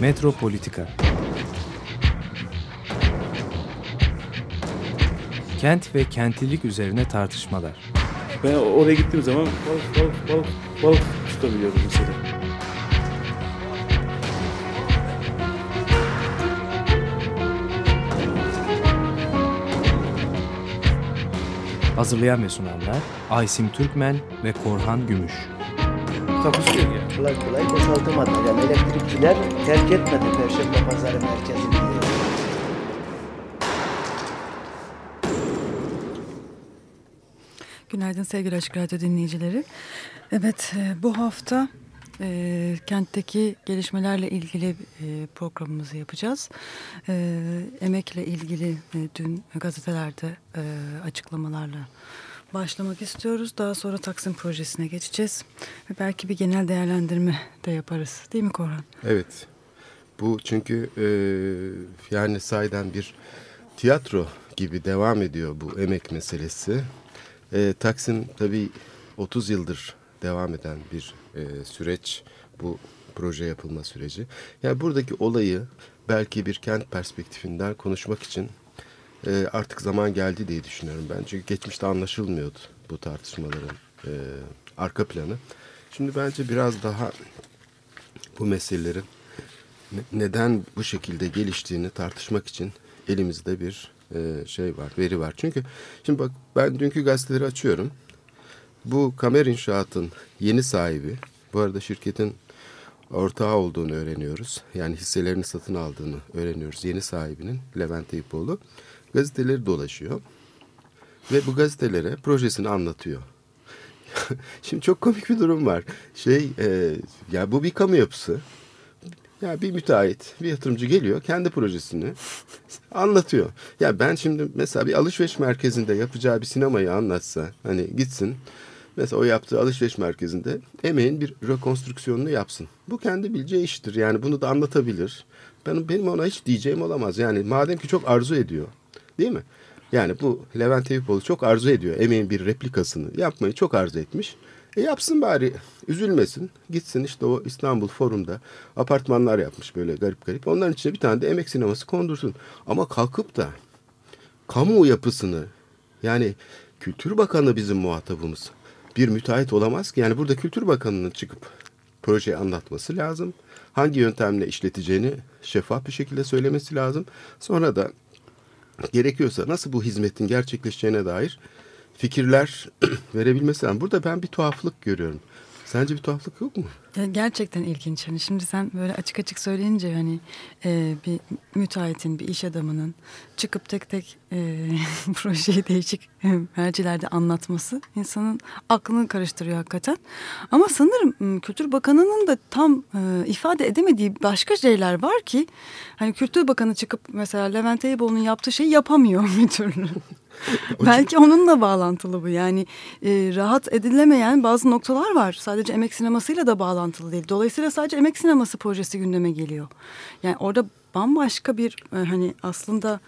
Metropolitika Kent ve kentlilik üzerine tartışmalar. Ben oraya gittiğim zaman balık balık balık balık tutabiliyorum mesela. Hazırlayan ve sunanlar Aysim Türkmen ve Korhan Gümüş. Takusu yok ya. kolay kolay boşaltamadı. Yani elektrikçiler terk etmedi Perşembe Pazarı merkezini. Günaydın sevgili Açık Radyo dinleyicileri. Evet e, bu hafta e, kentteki gelişmelerle ilgili e, programımızı yapacağız. E, emekle ilgili e, dün gazetelerde e, açıklamalarla başlamak istiyoruz. Daha sonra Taksim projesine geçeceğiz. Ve belki bir genel değerlendirme de yaparız. Değil mi Korhan? Evet. Bu çünkü e, yani sayeden bir tiyatro gibi devam ediyor bu emek meselesi. E, Taksim tabii 30 yıldır devam eden bir e, süreç bu proje yapılma süreci. Yani buradaki olayı belki bir kent perspektifinden konuşmak için e, artık zaman geldi diye düşünüyorum ben. Çünkü geçmişte anlaşılmıyordu bu tartışmaların e, arka planı. Şimdi bence biraz daha bu meselelerin ne- neden bu şekilde geliştiğini tartışmak için elimizde bir e, şey var, veri var. Çünkü şimdi bak ben dünkü gazeteleri açıyorum. Bu kamer inşaatın yeni sahibi, bu arada şirketin ortağı olduğunu öğreniyoruz. Yani hisselerini satın aldığını öğreniyoruz. Yeni sahibinin Levent Eyüpoğlu gazeteleri dolaşıyor. Ve bu gazetelere projesini anlatıyor. Şimdi çok komik bir durum var. Şey, e, ya bu bir kamu yapısı. Ya bir müteahhit, bir yatırımcı geliyor kendi projesini anlatıyor. Ya ben şimdi mesela bir alışveriş merkezinde yapacağı bir sinemayı anlatsa hani gitsin mesela o yaptığı alışveriş merkezinde emeğin bir rekonstrüksiyonunu yapsın. Bu kendi bileceği iştir. Yani bunu da anlatabilir. Benim, benim ona hiç diyeceğim olamaz. Yani madem ki çok arzu ediyor değil mi? Yani bu Levent Eyüpoğlu çok arzu ediyor. Emeğin bir replikasını yapmayı çok arzu etmiş. E yapsın bari üzülmesin. Gitsin işte o İstanbul Forum'da apartmanlar yapmış böyle garip garip. Onların içine bir tane de emek sineması kondursun. Ama kalkıp da kamu yapısını yani Kültür Bakanı bizim muhatabımız. Bir müteahhit olamaz ki. Yani burada Kültür Bakanı'nın çıkıp projeyi anlatması lazım. Hangi yöntemle işleteceğini şeffaf bir şekilde söylemesi lazım. Sonra da gerekiyorsa nasıl bu hizmetin gerçekleşeceğine dair fikirler verebilmesi lazım. Burada ben bir tuhaflık görüyorum. Sence bir tuhaflık yok mu? Gerçekten ilginç. Hani şimdi sen böyle açık açık söyleyince hani e, bir müteahhitin, bir iş adamının çıkıp tek tek e, projeyi değişik e, mercilerde anlatması insanın aklını karıştırıyor hakikaten. Ama sanırım Kültür Bakanı'nın da tam e, ifade edemediği başka şeyler var ki hani Kültür Bakanı çıkıp mesela Levent Eyüboğlu'nun yaptığı şeyi yapamıyor bir türlü. Belki onunla bağlantılı bu yani e, rahat edilemeyen bazı noktalar var. Sadece emek sinemasıyla da bağlantılı değil. Dolayısıyla sadece emek sineması projesi gündeme geliyor. Yani orada bambaşka bir e, hani aslında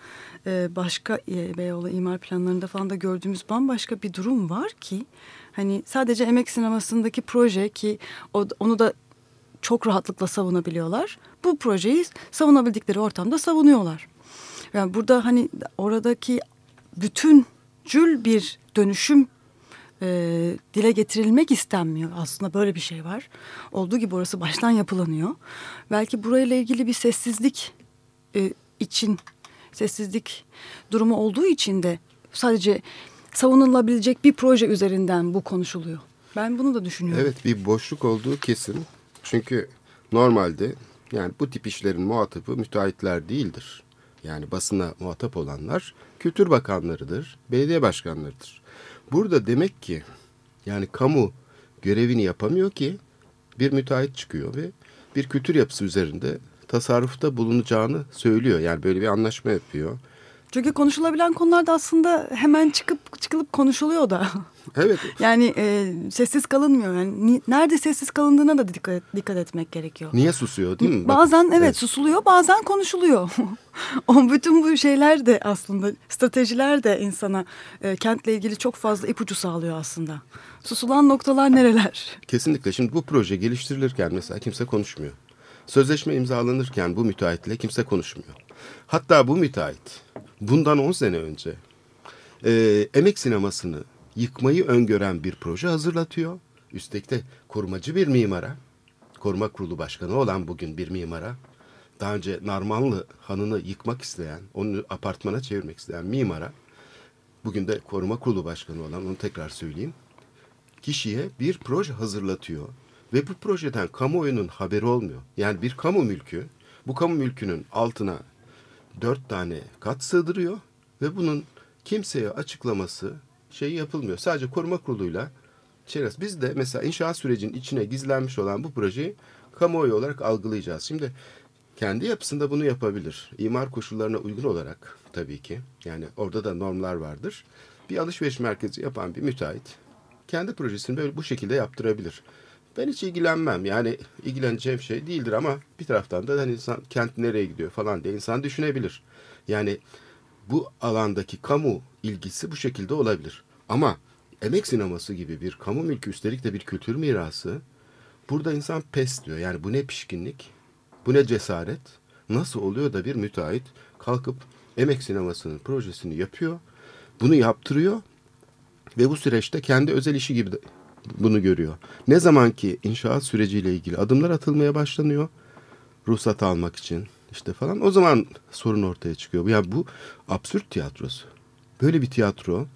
e, başka e, Beyoğlu imar planlarında falan da gördüğümüz bambaşka bir durum var ki hani sadece emek sinemasındaki proje ki o, onu da çok rahatlıkla savunabiliyorlar. Bu projeyi savunabildikleri ortamda savunuyorlar. Yani burada hani oradaki bütüncül bir dönüşüm e, dile getirilmek istenmiyor. Aslında böyle bir şey var. Olduğu gibi orası baştan yapılanıyor. Belki burayla ilgili bir sessizlik e, için, sessizlik durumu olduğu için de sadece savunulabilecek bir proje üzerinden bu konuşuluyor. Ben bunu da düşünüyorum. Evet bir boşluk olduğu kesin. Çünkü normalde yani bu tip işlerin muhatabı müteahhitler değildir. Yani basına muhatap olanlar kültür bakanlarıdır, belediye başkanlarıdır. Burada demek ki yani kamu görevini yapamıyor ki bir müteahhit çıkıyor ve bir kültür yapısı üzerinde tasarrufta bulunacağını söylüyor. Yani böyle bir anlaşma yapıyor. Çünkü konuşulabilen konularda aslında hemen çıkıp çıkılıp konuşuluyor da. Evet Yani e, sessiz kalınmıyor. Yani ni- nerede sessiz kalındığına da dikkat, dikkat etmek gerekiyor. niye susuyor değil mi? Bak- Bazen evet, susuluyor, bazen konuşuluyor. o bütün bu şeyler de aslında stratejiler de insana e, kentle ilgili çok fazla ipucu sağlıyor aslında. Susulan noktalar nereler? Kesinlikle. Şimdi bu proje geliştirilirken mesela kimse konuşmuyor. Sözleşme imzalanırken bu müteahhitle kimse konuşmuyor. Hatta bu müteahhit bundan 10 sene önce e, emek sinemasını yıkmayı öngören bir proje hazırlatıyor. Üstelik de korumacı bir mimara, koruma kurulu başkanı olan bugün bir mimara, daha önce Narmanlı Hanı'nı yıkmak isteyen, onu apartmana çevirmek isteyen mimara, bugün de koruma kurulu başkanı olan, onu tekrar söyleyeyim, kişiye bir proje hazırlatıyor. Ve bu projeden kamuoyunun haberi olmuyor. Yani bir kamu mülkü, bu kamu mülkünün altına dört tane kat sığdırıyor ve bunun kimseye açıklaması şey yapılmıyor. Sadece koruma kuruluyla çerez. Biz de mesela inşaat sürecinin içine gizlenmiş olan bu projeyi kamuoyu olarak algılayacağız. Şimdi kendi yapısında bunu yapabilir. İmar koşullarına uygun olarak tabii ki. Yani orada da normlar vardır. Bir alışveriş merkezi yapan bir müteahhit kendi projesini böyle bu şekilde yaptırabilir. Ben hiç ilgilenmem. Yani ilgileneceğim şey değildir ama bir taraftan da hani insan kent nereye gidiyor falan diye insan düşünebilir. Yani bu alandaki kamu ilgisi bu şekilde olabilir. Ama emek sineması gibi bir kamu mülkü üstelik de bir kültür mirası burada insan pes diyor. Yani bu ne pişkinlik, bu ne cesaret. Nasıl oluyor da bir müteahhit kalkıp emek sinemasının projesini yapıyor, bunu yaptırıyor ve bu süreçte kendi özel işi gibi bunu görüyor. Ne zaman ki inşaat süreciyle ilgili adımlar atılmaya başlanıyor, ruhsat almak için işte falan o zaman sorun ortaya çıkıyor. Yani bu absürt tiyatrosu. Böyle bir tiyatro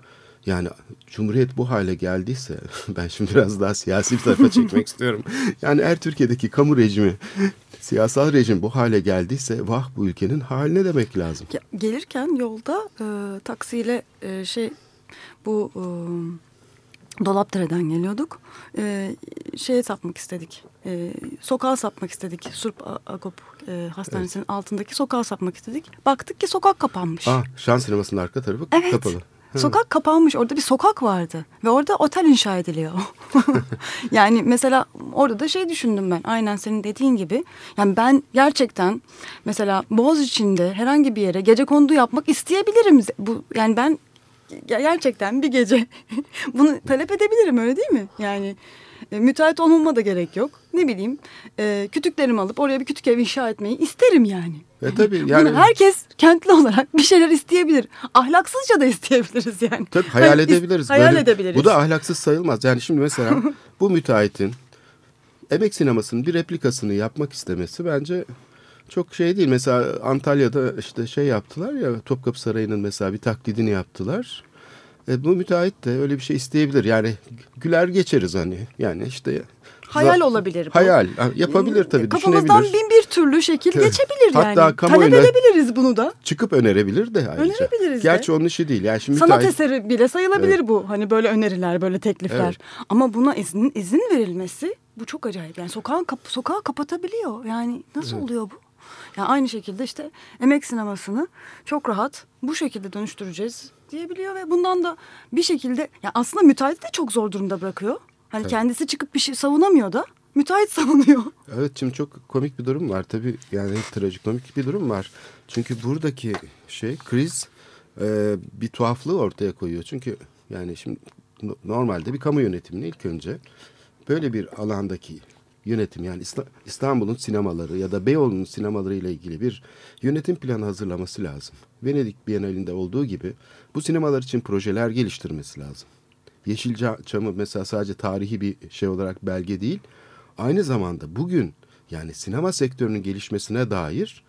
yani Cumhuriyet bu hale geldiyse ben şimdi biraz daha siyasi bir tarafa çekmek istiyorum. Yani eğer Türkiye'deki kamu rejimi, siyasal rejim bu hale geldiyse vah bu ülkenin haline demek lazım. Ya, gelirken yolda e, taksiyle e, şey bu e, Dolapdere'den geliyorduk. E, şeye sapmak istedik. E, sokağa sapmak istedik. Surp Agop e, hastanesinin evet. altındaki sokağa sapmak istedik. Baktık ki sokak kapanmış. Ah, Şan sinemasının arka tarafı evet. kapalı. Sokak kapanmış. Orada bir sokak vardı. Ve orada otel inşa ediliyor. yani mesela orada da şey düşündüm ben. Aynen senin dediğin gibi. Yani ben gerçekten mesela Boğaz içinde herhangi bir yere gece kondu yapmak isteyebilirim. Bu yani ben gerçekten bir gece bunu talep edebilirim öyle değil mi? Yani e, müteahhit olmama da gerek yok. Ne bileyim e, kütüklerimi alıp oraya bir kütük ev inşa etmeyi isterim yani. E tabii yani. Bunu herkes kentli olarak bir şeyler isteyebilir. Ahlaksızca da isteyebiliriz yani. Tabii hayal hani, edebiliriz. Hayal Böyle, edebiliriz. Bu da ahlaksız sayılmaz. Yani şimdi mesela bu müteahhitin emek sinemasının bir replikasını yapmak istemesi bence çok şey değil. Mesela Antalya'da işte şey yaptılar ya Topkapı Sarayı'nın mesela bir taklidini yaptılar. E, bu müteahhit de öyle bir şey isteyebilir. Yani güler geçeriz hani. Yani işte Hayal olabilir bu. Hayal. Yapabilir tabii. Kafamızdan bin bir türlü şekil geçebilir Hatta yani. Talep edebiliriz bunu da. Çıkıp önerebilir de ayrıca. Önerebiliriz Gerçi de. onun işi değil. Yani şimdi Sanat müteahhit... eseri bile sayılabilir evet. bu. Hani böyle öneriler, böyle teklifler. Evet. Ama buna izin, izin verilmesi bu çok acayip. Yani sokağın kap sokağı kapatabiliyor. Yani nasıl evet. oluyor bu? Yani aynı şekilde işte emek sinemasını çok rahat bu şekilde dönüştüreceğiz diyebiliyor ve bundan da bir şekilde yani aslında müteahhit de çok zor durumda bırakıyor. Hani evet. kendisi çıkıp bir şey savunamıyor da müteahhit savunuyor. Evet şimdi çok komik bir durum var tabii yani trajikomik bir durum var. Çünkü buradaki şey kriz e, bir tuhaflığı ortaya koyuyor. Çünkü yani şimdi normalde bir kamu yönetimini ilk önce böyle bir alandaki yönetim yani İstanbul'un sinemaları ya da Beyoğlu'nun sinemaları ile ilgili bir yönetim planı hazırlaması lazım. Venedik Bienalinde olduğu gibi bu sinemalar için projeler geliştirmesi lazım. Yeşilçam'ı mesela sadece tarihi bir şey olarak belge değil, aynı zamanda bugün yani sinema sektörünün gelişmesine dair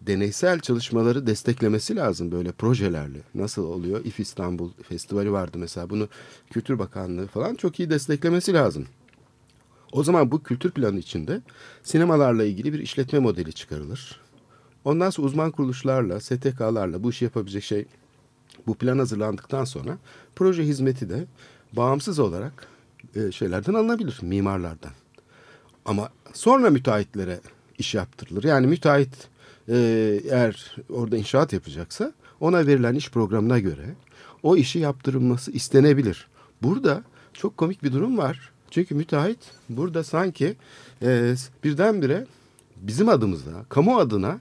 deneysel çalışmaları desteklemesi lazım böyle projelerle. Nasıl oluyor? İF İstanbul Festivali vardı mesela. Bunu Kültür Bakanlığı falan çok iyi desteklemesi lazım. O zaman bu kültür planı içinde sinemalarla ilgili bir işletme modeli çıkarılır. Ondan sonra uzman kuruluşlarla, STK'larla bu işi yapabilecek şey bu plan hazırlandıktan sonra proje hizmeti de bağımsız olarak e, şeylerden alınabilir, mimarlardan. Ama sonra müteahhitlere iş yaptırılır. Yani müteahhit e, eğer orada inşaat yapacaksa ona verilen iş programına göre o işi yaptırılması istenebilir. Burada çok komik bir durum var. Çünkü müteahhit burada sanki e, birdenbire bizim adımıza, kamu adına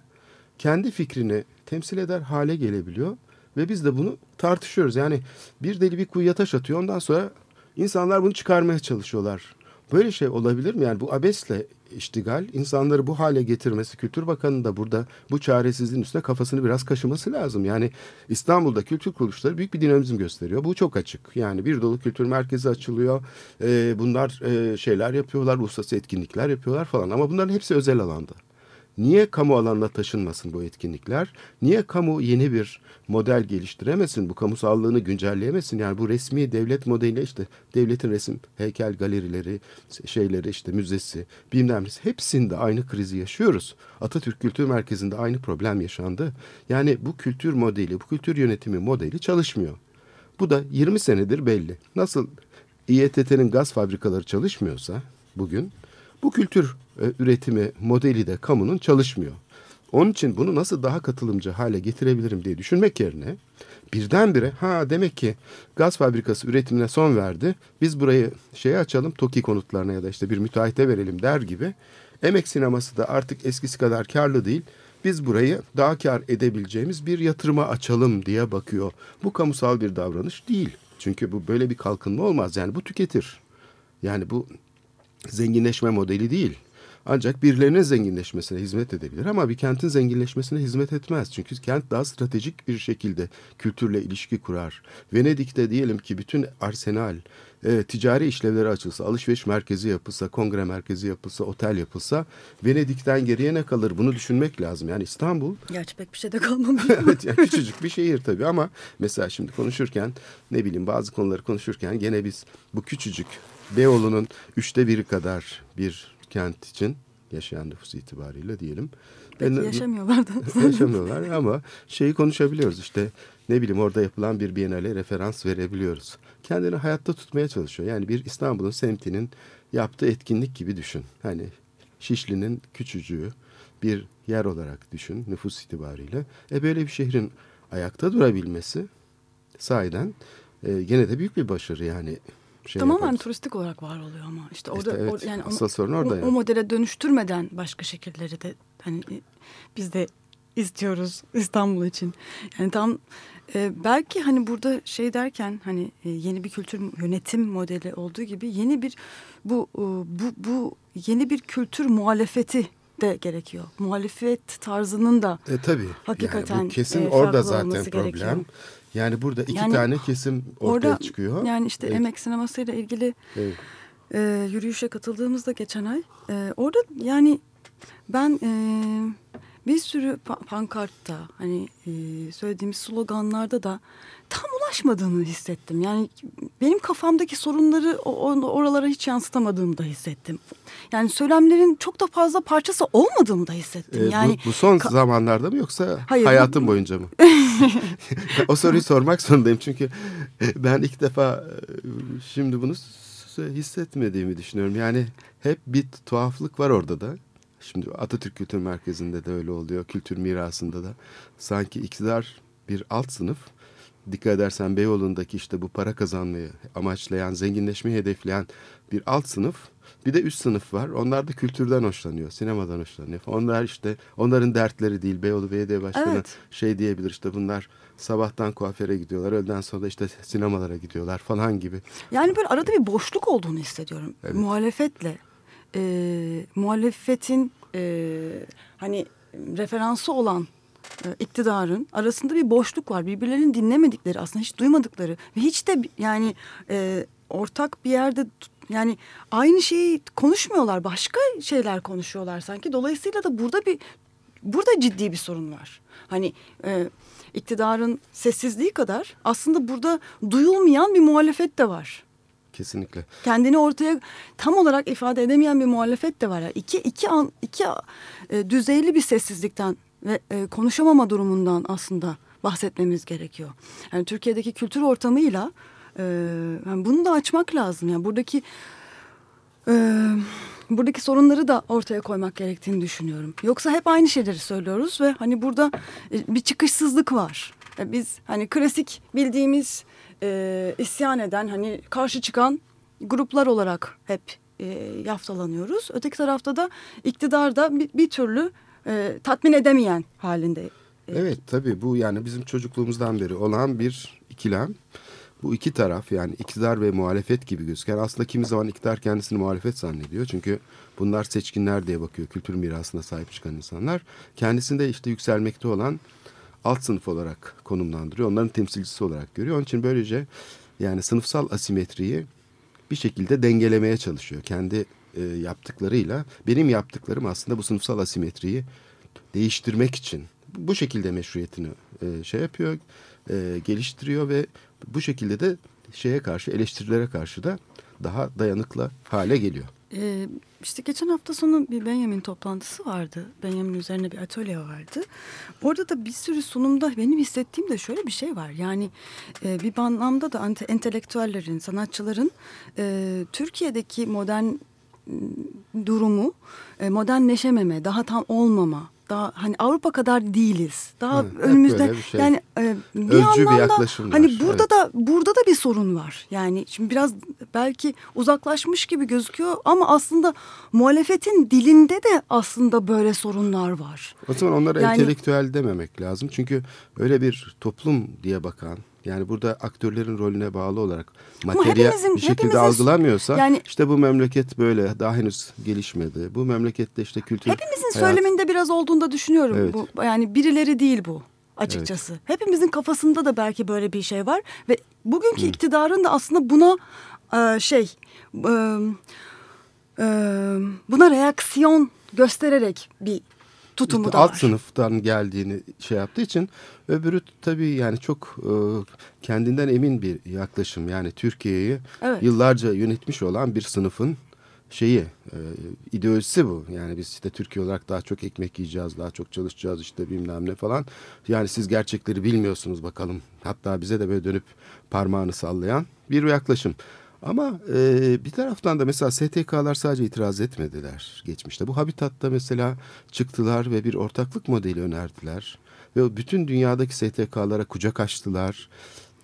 kendi fikrini temsil eder hale gelebiliyor. Ve biz de bunu tartışıyoruz. Yani bir deli bir kuyuya taş atıyor. Ondan sonra insanlar bunu çıkarmaya çalışıyorlar. Böyle şey olabilir mi? Yani bu abesle iştigal insanları bu hale getirmesi Kültür Bakanı da burada bu çaresizliğin üstüne kafasını biraz kaşıması lazım. Yani İstanbul'da kültür kuruluşları büyük bir dinamizm gösteriyor. Bu çok açık. Yani bir dolu kültür merkezi açılıyor. Ee, bunlar e, şeyler yapıyorlar, uluslararası etkinlikler yapıyorlar falan. Ama bunların hepsi özel alanda. Niye kamu alanına taşınmasın bu etkinlikler? Niye kamu yeni bir model geliştiremesin? Bu kamusallığını güncelleyemesin? Yani bu resmi devlet modeli işte devletin resim, heykel galerileri, şeyleri işte müzesi, bilmem hepsinde aynı krizi yaşıyoruz. Atatürk Kültür Merkezi'nde aynı problem yaşandı. Yani bu kültür modeli, bu kültür yönetimi modeli çalışmıyor. Bu da 20 senedir belli. Nasıl İETT'nin gaz fabrikaları çalışmıyorsa bugün bu kültür e, üretimi modeli de kamunun çalışmıyor. Onun için bunu nasıl daha katılımcı hale getirebilirim diye düşünmek yerine birdenbire ha demek ki gaz fabrikası üretimine son verdi. Biz burayı şeye açalım TOKİ konutlarına ya da işte bir müteahhite verelim der gibi. Emek sineması da artık eskisi kadar karlı değil. Biz burayı daha kar edebileceğimiz bir yatırıma açalım diye bakıyor. Bu kamusal bir davranış değil. Çünkü bu böyle bir kalkınma olmaz. Yani bu tüketir. Yani bu zenginleşme modeli değil. Ancak birilerinin zenginleşmesine hizmet edebilir ama bir kentin zenginleşmesine hizmet etmez. Çünkü kent daha stratejik bir şekilde kültürle ilişki kurar. Venedik'te diyelim ki bütün arsenal, e, ticari işlevleri açılsa, alışveriş merkezi yapılsa, kongre merkezi yapılsa, otel yapılsa Venedik'ten geriye ne kalır bunu düşünmek lazım. Yani İstanbul... Gerçi pek bir şey de kalmamış. evet yani küçücük bir şehir tabii ama mesela şimdi konuşurken ne bileyim bazı konuları konuşurken gene biz bu küçücük Beyoğlu'nun üçte biri kadar bir kent için yaşayan nüfus itibariyle diyelim. Peki yaşamıyorlar da. yaşamıyorlar ama şeyi konuşabiliyoruz işte ne bileyim orada yapılan bir bienale referans verebiliyoruz. Kendini hayatta tutmaya çalışıyor. Yani bir İstanbul'un semtinin yaptığı etkinlik gibi düşün. Hani Şişli'nin küçücüğü bir yer olarak düşün nüfus itibariyle. E böyle bir şehrin ayakta durabilmesi sahiden e, gene de büyük bir başarı yani şey Tamamen yaparız. turistik olarak var oluyor ama işte orada işte evet, or, yani asıl sorun orada o, yani. o modele dönüştürmeden başka şekilleri de hani biz de istiyoruz İstanbul için. Yani tam e, belki hani burada şey derken hani e, yeni bir kültür yönetim modeli olduğu gibi yeni bir bu e, bu bu yeni bir kültür muhalefeti de gerekiyor. Muhalefet tarzının da e, tabii. hakikaten yani bu kesin e, orada zaten problem. Gerekiyor. Yani burada iki yani, tane kesim ortaya orada, çıkıyor. Yani işte evet. emek sinemasıyla ilgili evet. e, yürüyüşe katıldığımızda geçen ay e, orada yani ben e, bir sürü pankartta hani e, söylediğimiz sloganlarda da tam ulaşmadığını hissettim. Yani benim kafamdaki sorunları oralara hiç yansıtamadığımı da hissettim. Yani söylemlerin çok da fazla parçası olmadığımı da hissettim. Ee, yani bu, bu son zamanlarda mı yoksa Hayır, hayatın bu, boyunca mı? o soruyu sormak zorundayım çünkü ben ilk defa e, şimdi bunu hissetmediğimi düşünüyorum. Yani hep bir tuhaflık var orada da. Şimdi Atatürk Kültür Merkezi'nde de öyle oluyor. Kültür mirasında da. Sanki iktidar bir alt sınıf. Dikkat edersen Beyoğlu'ndaki işte bu para kazanmayı amaçlayan, zenginleşmeyi hedefleyen bir alt sınıf. Bir de üst sınıf var. Onlar da kültürden hoşlanıyor, sinemadan hoşlanıyor. Onlar işte onların dertleri değil. Beyoğlu Belediye Başkanı evet. şey diyebilir işte bunlar sabahtan kuaföre gidiyorlar. Öğleden sonra işte sinemalara gidiyorlar falan gibi. Yani böyle arada bir boşluk olduğunu hissediyorum. Evet. Muhalefetle e, muhalefetin e, hani referansı olan e, iktidarın arasında bir boşluk var. Birbirlerini dinlemedikleri aslında hiç duymadıkları ve hiç de yani e, ortak bir yerde yani aynı şeyi konuşmuyorlar. Başka şeyler konuşuyorlar sanki. Dolayısıyla da burada bir burada ciddi bir sorun var. Hani e, iktidarın sessizliği kadar aslında burada duyulmayan bir muhalefet de var. Kesinlikle. Kendini ortaya tam olarak ifade edemeyen bir muhalefet de var. Yani iki, iki, an, iki e, düzeyli bir sessizlikten ve e, konuşamama durumundan aslında bahsetmemiz gerekiyor. Yani Türkiye'deki kültür ortamıyla e, yani bunu da açmak lazım. Yani buradaki e, buradaki sorunları da ortaya koymak gerektiğini düşünüyorum. Yoksa hep aynı şeyleri söylüyoruz ve hani burada e, bir çıkışsızlık var. E, biz hani klasik bildiğimiz e, isyan eden hani karşı çıkan gruplar olarak hep e, yaftalanıyoruz. Öteki tarafta da iktidar da bir, bir türlü e, tatmin edemeyen halinde. Evet tabii bu yani bizim çocukluğumuzdan beri olan bir ikilem. bu iki taraf yani iktidar ve muhalefet gibi gözüken aslında kimi zaman iktidar kendisini muhalefet zannediyor. Çünkü bunlar seçkinler diye bakıyor kültür mirasına sahip çıkan insanlar. Kendisinde işte yükselmekte olan alt sınıf olarak konumlandırıyor. Onların temsilcisi olarak görüyor. Onun için böylece yani sınıfsal asimetriyi bir şekilde dengelemeye çalışıyor. Kendi e, yaptıklarıyla benim yaptıklarım aslında bu sınıfsal asimetriyi değiştirmek için bu şekilde meşruiyetini e, şey yapıyor, e, geliştiriyor ve bu şekilde de şeye karşı eleştirilere karşı da daha dayanıklı hale geliyor. Ee, işte geçen hafta sonu bir Benjamin toplantısı vardı. Benjamin üzerine bir atölye vardı. Orada da bir sürü sunumda benim hissettiğim de şöyle bir şey var. Yani e, bir anlamda da entelektüellerin, sanatçıların e, Türkiye'deki modern durumu modernleşememe, daha tam olmama, daha hani Avrupa kadar değiliz. Daha Hı, önümüzde şey. yani e, bir Özcü anlamda bir yaklaşım hani var. burada evet. da burada da bir sorun var. Yani şimdi biraz belki uzaklaşmış gibi gözüküyor ama aslında muhalefetin dilinde de aslında böyle sorunlar var. O zaman onlara yani, entelektüel dememek lazım. Çünkü öyle bir toplum diye bakan yani burada aktörlerin rolüne bağlı olarak materyal bir şekilde algılamıyorsa yani, işte bu memleket böyle daha henüz gelişmedi. Bu memlekette işte kültür Hepimizin hayat... söyleminde biraz olduğunda düşünüyorum. Evet. Bu yani birileri değil bu açıkçası. Evet. Hepimizin kafasında da belki böyle bir şey var ve bugünkü Hı. iktidarın da aslında buna e, şey e, e, buna reaksiyon göstererek bir tutumu işte da alt var. sınıftan geldiğini şey yaptığı için öbürü tabii yani çok e, kendinden emin bir yaklaşım. Yani Türkiye'yi evet. yıllarca yönetmiş olan bir sınıfın şeyi e, ideolojisi bu. Yani biz işte Türkiye olarak daha çok ekmek yiyeceğiz, daha çok çalışacağız işte bilmem ne falan. Yani siz gerçekleri bilmiyorsunuz bakalım. Hatta bize de böyle dönüp parmağını sallayan bir yaklaşım. Ama e, bir taraftan da mesela STK'lar sadece itiraz etmediler geçmişte. Bu Habitat'ta mesela çıktılar ve bir ortaklık modeli önerdiler. Ve bütün dünyadaki STK'lara kucak açtılar.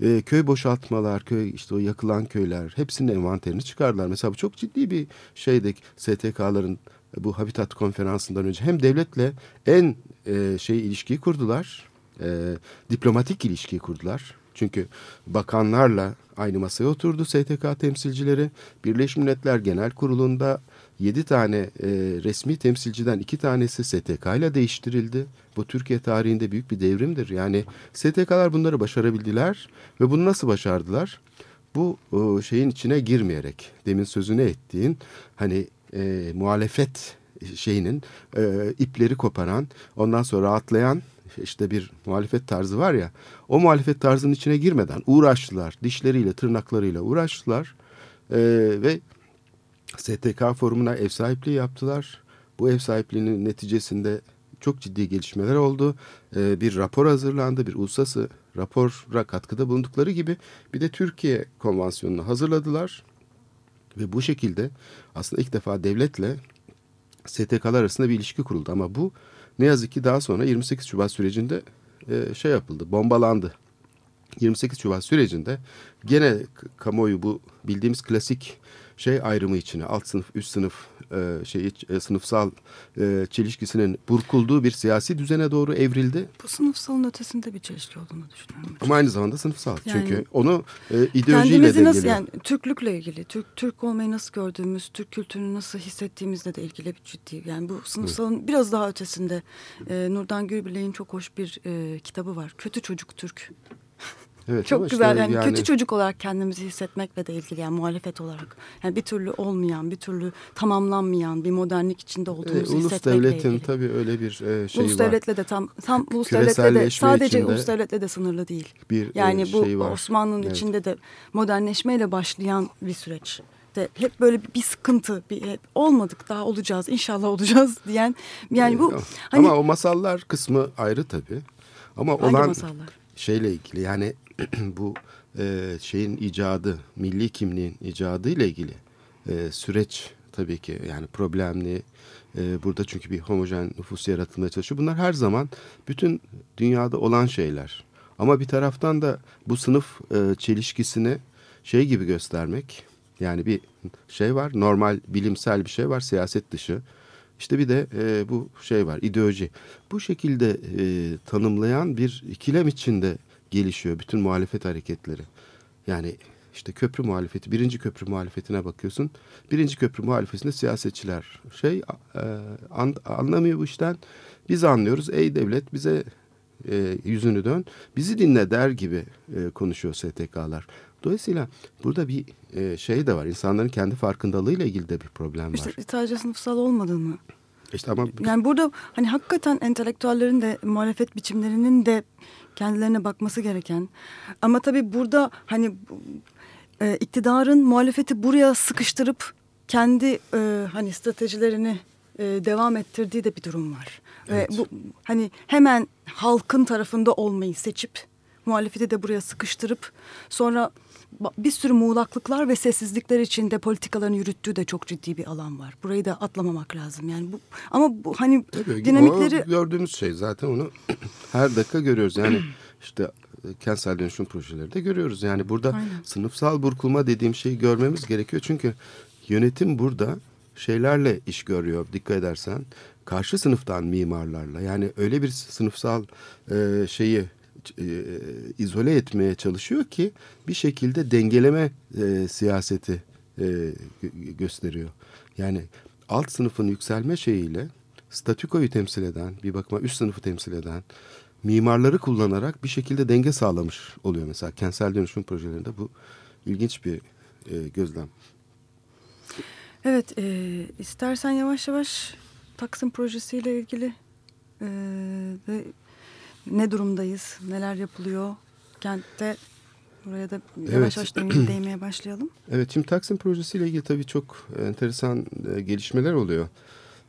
E, köy boşaltmalar, köy işte o yakılan köyler hepsinin envanterini çıkardılar. Mesela bu çok ciddi bir şeydi STK'ların bu Habitat konferansından önce hem devletle en e, şey ilişkiyi kurdular. E, diplomatik ilişkiyi kurdular. Çünkü bakanlarla aynı masaya oturdu STK temsilcileri. Birleşmiş Milletler Genel Kurulu'nda 7 tane e, resmi temsilciden 2 tanesi STK ile değiştirildi. Bu Türkiye tarihinde büyük bir devrimdir. Yani STK'lar bunları başarabildiler ve bunu nasıl başardılar? Bu o, şeyin içine girmeyerek demin sözünü ettiğin hani e, muhalefet şeyinin e, ipleri koparan ondan sonra rahatlayan işte bir muhalefet tarzı var ya o muhalefet tarzının içine girmeden uğraştılar. Dişleriyle tırnaklarıyla uğraştılar e, ve STK forumuna ev sahipliği yaptılar. Bu ev sahipliğinin neticesinde çok ciddi gelişmeler oldu. E, bir rapor hazırlandı. Bir uluslararası rapora katkıda bulundukları gibi bir de Türkiye konvansiyonunu hazırladılar. Ve bu şekilde aslında ilk defa devletle STK'lar arasında bir ilişki kuruldu. Ama bu ne yazık ki daha sonra 28 Şubat sürecinde e, şey yapıldı, bombalandı. 28 Şubat sürecinde gene kamuoyu bu bildiğimiz klasik şey ayrımı içine alt sınıf üst sınıf e, şey e, sınıfsal e, çelişkisinin burkulduğu bir siyasi düzene doğru evrildi. Bu sınıfsalın ötesinde bir çelişki olduğunu düşünüyorum. Ama aynı zamanda sınıfsal. Yani, Çünkü onu e, ideolojiyle de nasıl yani Türklükle ilgili, Türk Türk olmayı nasıl gördüğümüz, Türk kültürünü nasıl hissettiğimizle de ilgili bir ciddi. Yani bu sınıfsalın Hı. biraz daha ötesinde e, Nurdan Gürbilek'in çok hoş bir e, kitabı var. Kötü Çocuk Türk. Evet, Çok güzel işte yani, yani kötü çocuk olarak kendimizi hissetmekle de ilgili yani muhalefet olarak. Yani bir türlü olmayan, bir türlü tamamlanmayan bir modernlik içinde olduğumuzu e, ulus hissetmekle devletin ilgili. tabii öyle bir e, şey ulus var. devletle de tam tam ulus devletle de sadece ulus devletle de sınırlı değil. Bir e, yani e, bu şey Osmanlı'nın evet. içinde de modernleşmeyle başlayan bir süreç de hep böyle bir sıkıntı bir hep olmadık daha olacağız inşallah olacağız diyen yani bu hani ama o masallar kısmı ayrı tabii ama olan masallar? şeyle ilgili yani bu e, şeyin icadı, milli kimliğin icadı ile ilgili e, süreç tabii ki yani problemli. E, burada çünkü bir homojen nüfus yaratılmaya çalışıyor. Bunlar her zaman bütün dünyada olan şeyler. Ama bir taraftan da bu sınıf e, çelişkisini şey gibi göstermek. Yani bir şey var, normal bilimsel bir şey var, siyaset dışı. İşte bir de e, bu şey var, ideoloji. Bu şekilde e, tanımlayan bir ikilem içinde gelişiyor bütün muhalefet hareketleri. Yani işte köprü muhalefeti, birinci köprü muhalefetine bakıyorsun. Birinci köprü muhalefetinde siyasetçiler şey e, an, anlamıyor bu işten. Biz anlıyoruz. Ey devlet bize e, yüzünü dön. Bizi dinle der gibi e, konuşuyor STK'lar. Dolayısıyla burada bir e, şey de var. İnsanların kendi farkındalığıyla ilgili de bir problem var. İşte sadece sınıfsal olmadığını. İşte ama Yani burada hani hakikaten entelektüellerin de muhalefet biçimlerinin de kendilerine bakması gereken. Ama tabii burada hani e, iktidarın muhalefeti buraya sıkıştırıp kendi e, hani stratejilerini e, devam ettirdiği de bir durum var. Evet. Ve bu hani hemen halkın tarafında olmayı seçip muhalefeti de buraya sıkıştırıp sonra bir sürü muğlaklıklar ve sessizlikler içinde politikalarını yürüttüğü de çok ciddi bir alan var. Burayı da atlamamak lazım. Yani bu ama bu hani Tabii, dinamikleri gördüğümüz şey zaten onu her dakika görüyoruz. Yani işte e, kentsel dönüşüm projeleri de görüyoruz. Yani burada Aynen. sınıfsal burkulma dediğim şeyi görmemiz gerekiyor. Çünkü yönetim burada şeylerle iş görüyor. Dikkat edersen karşı sınıftan mimarlarla yani öyle bir sınıfsal e, şeyi e, izole etmeye çalışıyor ki bir şekilde dengeleme e, siyaseti e, gö- gösteriyor. Yani alt sınıfın yükselme şeyiyle statükoyu temsil eden, bir bakıma üst sınıfı temsil eden mimarları kullanarak bir şekilde denge sağlamış oluyor mesela. Kentsel dönüşüm projelerinde bu ilginç bir e, gözlem. Evet, e, istersen yavaş yavaş Taksim projesiyle ilgili e, ve ne durumdayız, neler yapılıyor kentte buraya da yavaş Evet. yavaş değme- değmeye başlayalım. Evet şimdi Taksim projesiyle ilgili tabii çok enteresan e, gelişmeler oluyor.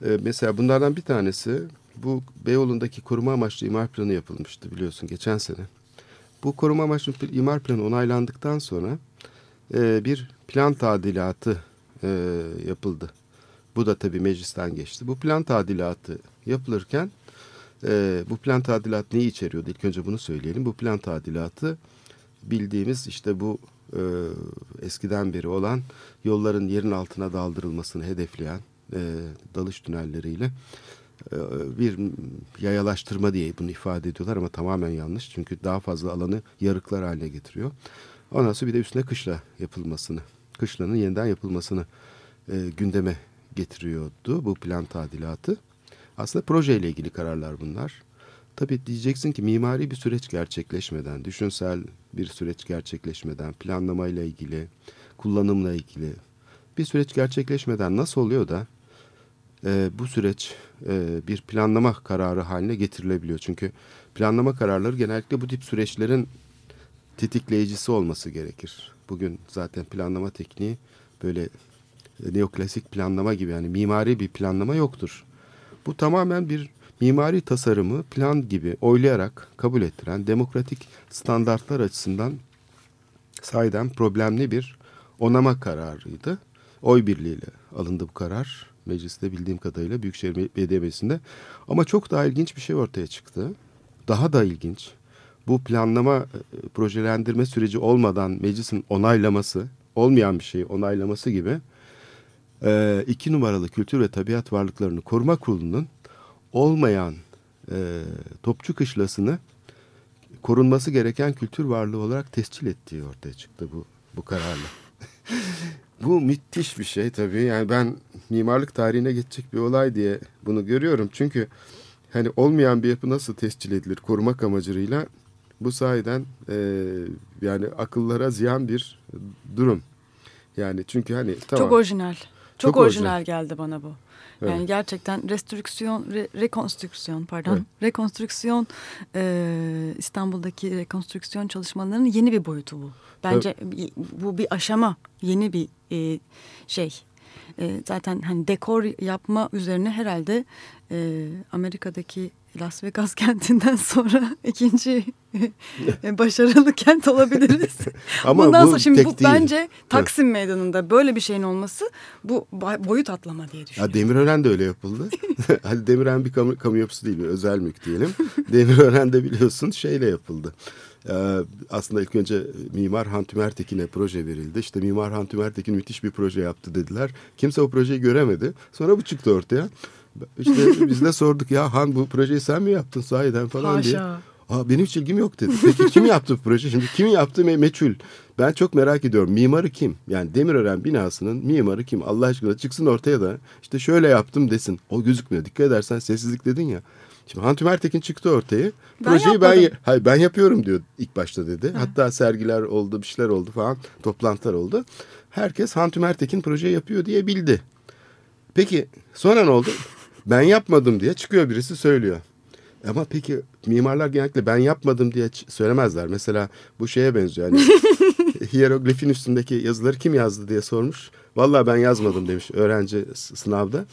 E, mesela bunlardan bir tanesi bu Beyoğlu'ndaki koruma amaçlı imar planı yapılmıştı biliyorsun geçen sene. Bu koruma amaçlı imar planı onaylandıktan sonra e, bir plan tadilatı yapıldı. Bu da tabii meclisten geçti. Bu plan tadilatı yapılırken e, bu plan tadilat neyi içeriyordu? İlk önce bunu söyleyelim. Bu plan tadilatı bildiğimiz işte bu e, eskiden beri olan yolların yerin altına daldırılmasını hedefleyen e, dalış tünelleriyle e, bir yayalaştırma diye bunu ifade ediyorlar ama tamamen yanlış. Çünkü daha fazla alanı yarıklar haline getiriyor. Ondan sonra bir de üstüne kışla yapılmasını, kışlanın yeniden yapılmasını e, gündeme getiriyordu bu plan tadilatı. Aslında projeyle ilgili kararlar bunlar. Tabii diyeceksin ki mimari bir süreç gerçekleşmeden, düşünsel bir süreç gerçekleşmeden, planlamayla ilgili, kullanımla ilgili bir süreç gerçekleşmeden nasıl oluyor da e, bu süreç e, bir planlama kararı haline getirilebiliyor? Çünkü planlama kararları genellikle bu tip süreçlerin tetikleyicisi olması gerekir. Bugün zaten planlama tekniği böyle neoklasik planlama gibi yani mimari bir planlama yoktur. Bu tamamen bir mimari tasarımı plan gibi oylayarak kabul ettiren demokratik standartlar açısından sahiden problemli bir onama kararıydı. Oy birliğiyle alındı bu karar. Mecliste bildiğim kadarıyla Büyükşehir Belediye Meclisi'nde. Ama çok daha ilginç bir şey ortaya çıktı. Daha da ilginç. Bu planlama e, projelendirme süreci olmadan meclisin onaylaması, olmayan bir şeyi onaylaması gibi e, iki numaralı kültür ve tabiat varlıklarını koruma kurulunun olmayan e, Topçu Kışlası'nı korunması gereken kültür varlığı olarak tescil ettiği ortaya çıktı bu bu kararla. bu müthiş bir şey tabii. Yani ben mimarlık tarihine geçecek bir olay diye bunu görüyorum. Çünkü hani olmayan bir yapı nasıl tescil edilir korumak amacıyla bu sayeden e, yani akıllara ziyan bir durum. Yani çünkü hani tamam. Çok orijinal. Çok, Çok orijinal, orijinal. geldi bana bu. Yani Evet. gerçekten restrüksiyon, re- rekonstrüksiyon pardon. Evet. Rekonstrüksiyon e, İstanbul'daki rekonstrüksiyon çalışmalarının yeni bir boyutu bu. Bence bir- bu bir aşama, yeni bir e, şey. E, zaten hani dekor yapma üzerine herhalde e, Amerika'daki Las Vegas kentinden sonra ikinci e, başarılı kent olabiliriz. Ama Bundan bu sonra şimdi bu değil. bence Taksim Meydanı'nda böyle bir şeyin olması bu boyut atlama diye Ya düşünüyorum. Demirören de öyle yapıldı. Hadi Demirören bir kamu, kamu yapısı değil, bir özel mülk diyelim. Demirören de biliyorsun şeyle yapıldı. Ee, aslında ilk önce Mimar Hantüm Ertekin'e proje verildi. İşte Mimar Hantüm Ertekin müthiş bir proje yaptı dediler. Kimse o projeyi göremedi. Sonra bu çıktı ortaya. İşte biz de sorduk ya Han bu projeyi sen mi yaptın sahiden falan diye. Haşa. Aa, benim hiç ilgim yok dedi. Peki kim yaptı bu proje? Şimdi kim yaptı me meçhul. Ben çok merak ediyorum. Mimarı kim? Yani Demirören binasının mimarı kim? Allah aşkına çıksın ortaya da işte şöyle yaptım desin. O gözükmüyor. Dikkat edersen sessizlik dedin ya. Şimdi Hantüm Ertekin çıktı ortaya. Ben Projeyi ben, yapmadım. hayır, ben yapıyorum diyor ilk başta dedi. Hatta sergiler oldu, bir şeyler oldu falan. Toplantılar oldu. Herkes Hantüm Ertekin proje yapıyor diye bildi. Peki sonra ne oldu? Ben yapmadım diye çıkıyor birisi söylüyor. Ama peki mimarlar genellikle ben yapmadım diye söylemezler. Mesela bu şeye benziyor. Hani hieroglifin üstündeki yazıları kim yazdı diye sormuş. Vallahi ben yazmadım demiş öğrenci sınavda.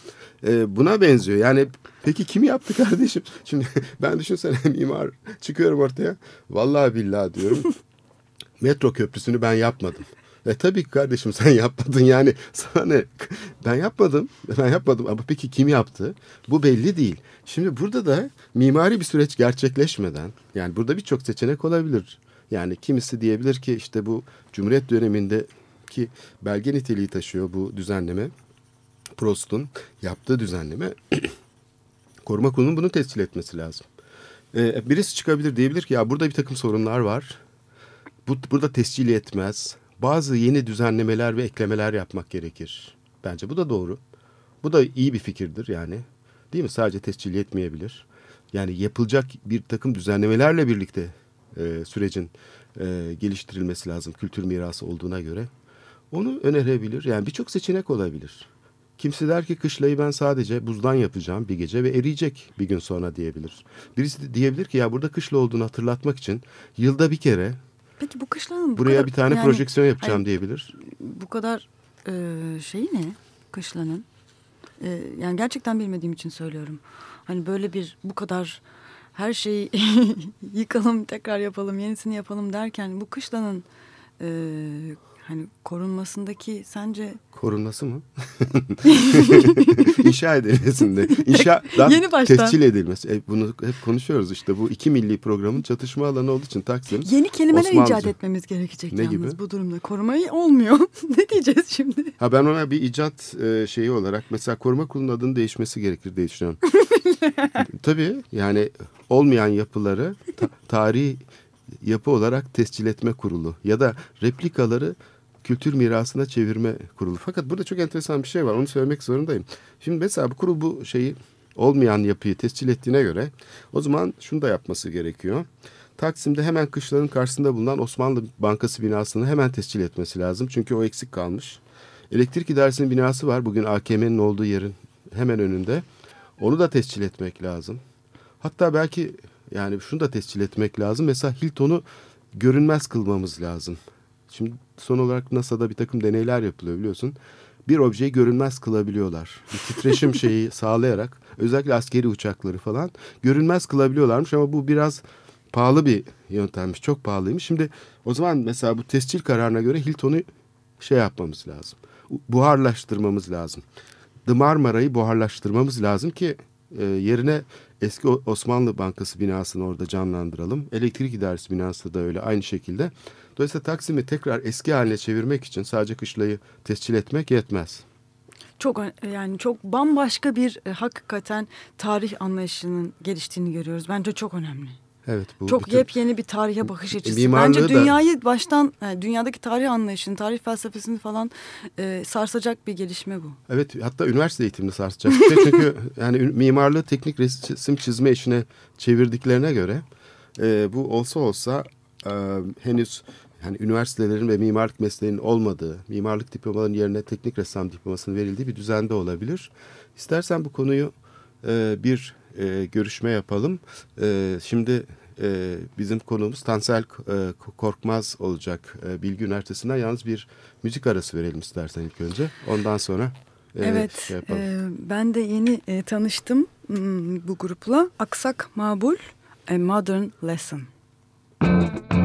Ee, buna benziyor. Yani peki kim yaptı kardeşim? Şimdi ben düşünsene mimar çıkıyorum ortaya. Vallahi billahi diyorum. Metro köprüsünü ben yapmadım. E tabii ki kardeşim sen yapmadın yani sana ne? Ben yapmadım. Ben yapmadım ama peki kim yaptı? Bu belli değil. Şimdi burada da mimari bir süreç gerçekleşmeden yani burada birçok seçenek olabilir. Yani kimisi diyebilir ki işte bu Cumhuriyet döneminde ki belge niteliği taşıyor bu düzenleme. Prost'un yaptığı düzenleme koruma kurulunun bunu tescil etmesi lazım. Ee, birisi çıkabilir diyebilir ki ya burada bir takım sorunlar var. Bu, burada tescil etmez. Bazı yeni düzenlemeler ve eklemeler yapmak gerekir. Bence bu da doğru. Bu da iyi bir fikirdir yani. Değil mi? Sadece tescil yetmeyebilir. Yani yapılacak bir takım düzenlemelerle birlikte e, sürecin e, geliştirilmesi lazım kültür mirası olduğuna göre. Onu önerebilir. Yani birçok seçenek olabilir. Kimse der ki kışlayı ben sadece buzdan yapacağım bir gece ve eriyecek bir gün sonra diyebilir. Birisi diyebilir ki ya burada kışla olduğunu hatırlatmak için yılda bir kere Peki bu kışlanın bu buraya kadar- bir tane yani projeksiyon yapacağım Hayır. diyebilir. bu kadar e, şeyi ne kışlanın? E, yani gerçekten bilmediğim için söylüyorum. Hani böyle bir bu kadar her şeyi yıkalım tekrar yapalım yenisini yapalım derken bu kışlanın e, hani korunmasındaki sence Korunması mı? İnşa edilmesinde. İnşa Yeni baştan. tescil edilmesi. E, bunu hep konuşuyoruz işte. Bu iki milli programın çatışma alanı olduğu için Taksim. yeni kelimeler Osmanlıca. icat etmemiz gerekecek Ne yalnız gibi? bu durumda. Korumayı olmuyor. ne diyeceğiz şimdi? Ha ben ona bir icat e, şeyi olarak mesela koruma kurulunun adının değişmesi gerekir diye düşünüyorum. Tabii yani olmayan yapıları ta- tarihi yapı olarak tescil etme kurulu ya da replikaları kültür mirasına çevirme kurulu. Fakat burada çok enteresan bir şey var. Onu söylemek zorundayım. Şimdi mesela bu kurul bu şeyi olmayan yapıyı tescil ettiğine göre o zaman şunu da yapması gerekiyor. Taksim'de hemen kışların karşısında bulunan Osmanlı Bankası binasını hemen tescil etmesi lazım. Çünkü o eksik kalmış. Elektrik idaresinin binası var. Bugün AKM'nin olduğu yerin hemen önünde. Onu da tescil etmek lazım. Hatta belki yani şunu da tescil etmek lazım. Mesela Hilton'u görünmez kılmamız lazım. Şimdi son olarak NASA'da bir takım deneyler yapılıyor biliyorsun. Bir objeyi görünmez kılabiliyorlar. Bir titreşim şeyi sağlayarak özellikle askeri uçakları falan görünmez kılabiliyorlarmış ama bu biraz pahalı bir yöntemmiş. Çok pahalıymış. Şimdi o zaman mesela bu tescil kararına göre Hilton'u şey yapmamız lazım. Buharlaştırmamız lazım. The Marmara'yı buharlaştırmamız lazım ki e, yerine eski Osmanlı Bankası binasını orada canlandıralım. Elektrik idaresi binası da öyle aynı şekilde. Dolayısıyla Taksim'i tekrar eski haline çevirmek için sadece kışlayı tescil etmek yetmez. Çok yani çok bambaşka bir e, hakikaten tarih anlayışının geliştiğini görüyoruz. Bence çok önemli. Evet bu Çok bütün- yepyeni bir tarihe bakış açısı. Bence da- dünyayı baştan yani dünyadaki tarih anlayışını, tarih felsefesini falan e, sarsacak bir gelişme bu. Evet hatta üniversite eğitimini sarsacak. şey. Çünkü yani mimarlığı teknik resim çizme işine çevirdiklerine göre e, bu olsa olsa e, henüz yani üniversitelerin ve mimarlık mesleğinin olmadığı, mimarlık diplomalarının yerine teknik ressam diplomasının verildiği bir düzende olabilir. İstersen bu konuyu e, bir e, görüşme yapalım. E, şimdi e, bizim konuğumuz Tansel e, Korkmaz olacak e, Bilgi Üniversitesi'nden. Yalnız bir müzik arası verelim istersen ilk önce. Ondan sonra e, evet, şey yapalım. e, ben de yeni e, tanıştım hmm, bu grupla. Aksak Mabul, A Modern Lesson. Thank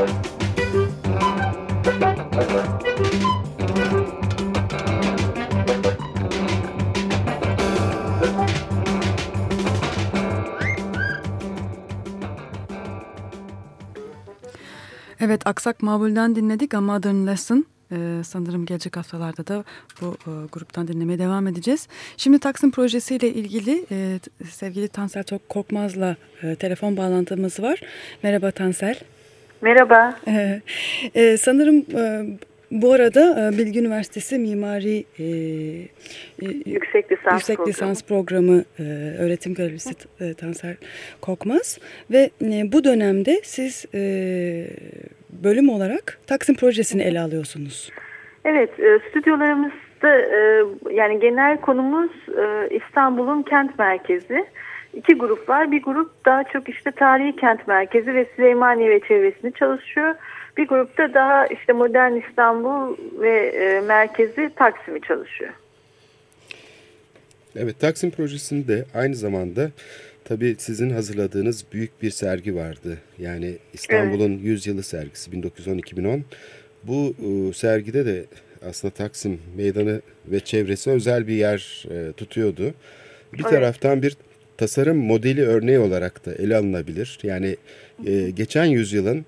Evet Aksak Mabul'den dinledik A Modern Lesson. Ee, sanırım gelecek haftalarda da bu e, gruptan dinlemeye devam edeceğiz. Şimdi Taksim projesiyle ilgili e, sevgili Tansel Korkmaz'la e, telefon bağlantımız var. Merhaba Tansel. Merhaba. Ee, e, sanırım e, bu arada e, Bilgi Üniversitesi Mimari e, Yüksek lisans Yüksek programı. lisans programı e, öğretim görevlisi e, Tansel Korkmaz ve e, bu dönemde siz e, bölüm olarak Taksim projesini ele alıyorsunuz. Evet, e, stüdyolarımızda e, yani genel konumuz e, İstanbul'un kent merkezi. İki grup var. Bir grup daha çok işte tarihi kent merkezi ve Süleymaniye ve çevresini çalışıyor. Bir grupta daha işte modern İstanbul ve e, merkezi Taksim'i çalışıyor. Evet Taksim projesinde aynı zamanda tabii sizin hazırladığınız büyük bir sergi vardı. Yani İstanbul'un 100 yılı sergisi 1910-2010. Bu e, sergide de aslında Taksim meydanı ve çevresi özel bir yer e, tutuyordu. Bir taraftan bir tasarım modeli örneği olarak da ele alınabilir. Yani e, geçen yüzyılın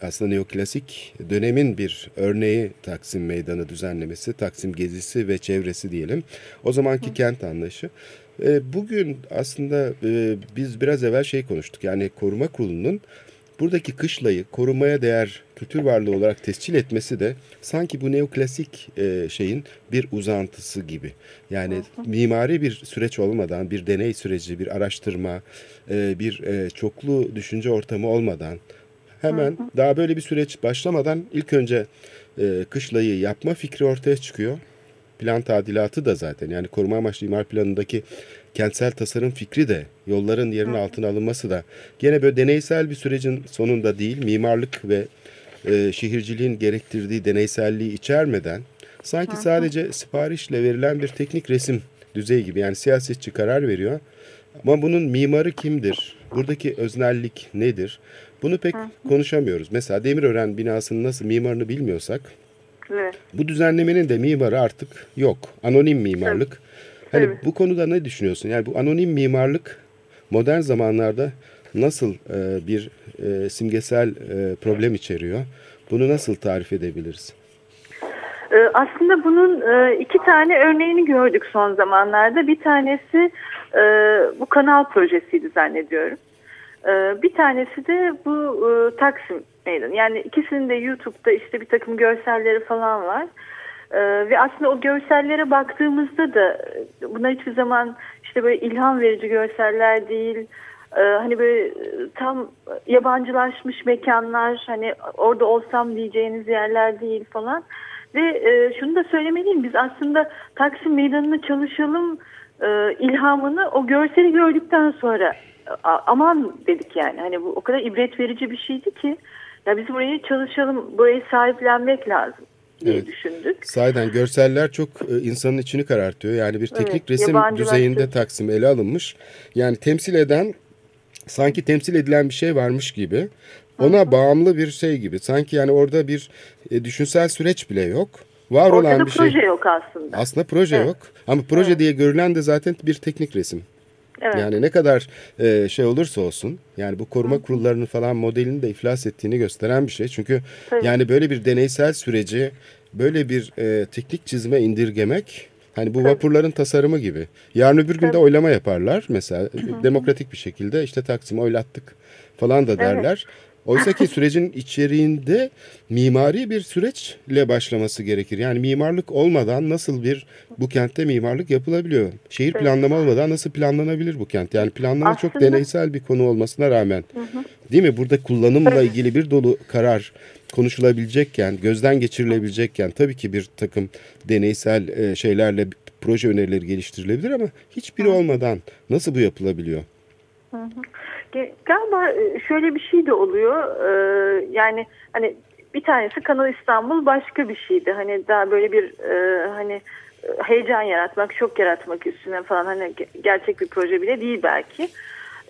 aslında neoklasik dönemin bir örneği Taksim Meydanı düzenlemesi, Taksim gezisi ve çevresi diyelim. O zamanki kent anlayışı. E, bugün aslında e, biz biraz evvel şey konuştuk. Yani koruma kurulunun buradaki kışlayı korumaya değer kültür varlığı olarak tescil etmesi de sanki bu neoklasik e, şeyin bir uzantısı gibi. Yani mimari bir süreç olmadan, bir deney süreci, bir araştırma, e, bir e, çoklu düşünce ortamı olmadan hemen daha böyle bir süreç başlamadan ilk önce e, kışlayı yapma fikri ortaya çıkıyor. Plan tadilatı da zaten yani koruma amaçlı imar planındaki kentsel tasarım fikri de yolların yerin altına alınması da gene böyle deneysel bir sürecin sonunda değil mimarlık ve e, şehirciliğin gerektirdiği deneyselliği içermeden sanki sadece siparişle verilen bir teknik resim düzeyi gibi yani siyasetçi karar veriyor ama bunun mimarı kimdir? Buradaki öznellik nedir? Bunu pek konuşamıyoruz. Mesela Demirören binasının nasıl mimarını bilmiyorsak Evet. bu düzenlemenin de mimarı artık yok. Anonim mimarlık. Hani Evet. bu konuda ne düşünüyorsun? Yani bu anonim mimarlık modern zamanlarda nasıl e, bir e, simgesel e, problem içeriyor? Bunu nasıl tarif edebiliriz? Ee, Aslında bunun e, iki tane örneğini gördük son zamanlarda. Bir tanesi e, bu kanal projesiydi zannediyorum. E, Bir tanesi de bu e, Taksim Meydanı. Yani ikisinin de YouTube'da işte bir takım görselleri falan var. E, Ve aslında o görsellere baktığımızda da e, bunlar hiçbir zaman işte böyle ilham verici görseller değil. E, Hani böyle e, tam yabancılaşmış mekanlar hani orada olsam diyeceğiniz yerler değil falan. Ve e, şunu da söylemeliyim biz aslında Taksim Meydanı'nda çalışalım e, ilhamını o görseli gördükten sonra a- aman dedik yani. Hani bu o kadar ibret verici bir şeydi ki ya biz burayı çalışalım, burayı sahiplenmek lazım diye Evet. düşündük. Sahiden görseller çok e, insanın içini karartıyor. Yani bir teknik Evet, resim düzeyinde Taksim ele alınmış. Yani temsil eden sanki temsil edilen bir şey varmış gibi. Ona bağımlı bir şey gibi. Sanki yani orada bir e, düşünsel süreç bile yok. Var Ortada olan bir proje şey. yok aslında. Aslında proje Evet. yok. Ama proje diye görülen de zaten bir teknik resim. Evet. Yani ne kadar e, şey olursa olsun yani bu koruma kurullarının falan modelini de iflas ettiğini gösteren bir şey. Çünkü Tabii. yani böyle bir deneysel süreci böyle bir e, teknik çizime indirgemek hani bu vapurların tasarımı gibi. Yarın öbür gün de oylama yaparlar mesela demokratik bir şekilde işte Taksim'i oylattık falan da derler. Oysa ki sürecin içeriğinde mimari bir süreçle başlaması gerekir. Yani mimarlık olmadan nasıl bir bu kentte mimarlık yapılabiliyor? Şehir planlama olmadan nasıl planlanabilir bu kent? Yani planlama çok Aslında- deneysel bir konu olmasına rağmen. Değil mi? Burada kullanımla ilgili bir dolu karar konuşulabilecekken, gözden geçirilebilecekken tabii ki bir takım deneysel e, şeylerle proje önerileri geliştirilebilir ama hiçbiri olmadan nasıl bu yapılabiliyor? Ge- Galiba e, şöyle bir şey de oluyor. Ee, yani hani bir tanesi Kanal İstanbul başka bir şeydi. Hani daha böyle bir e, hani e, heyecan yaratmak, şok yaratmak üstüne falan hani ge- gerçek bir proje bile değil belki.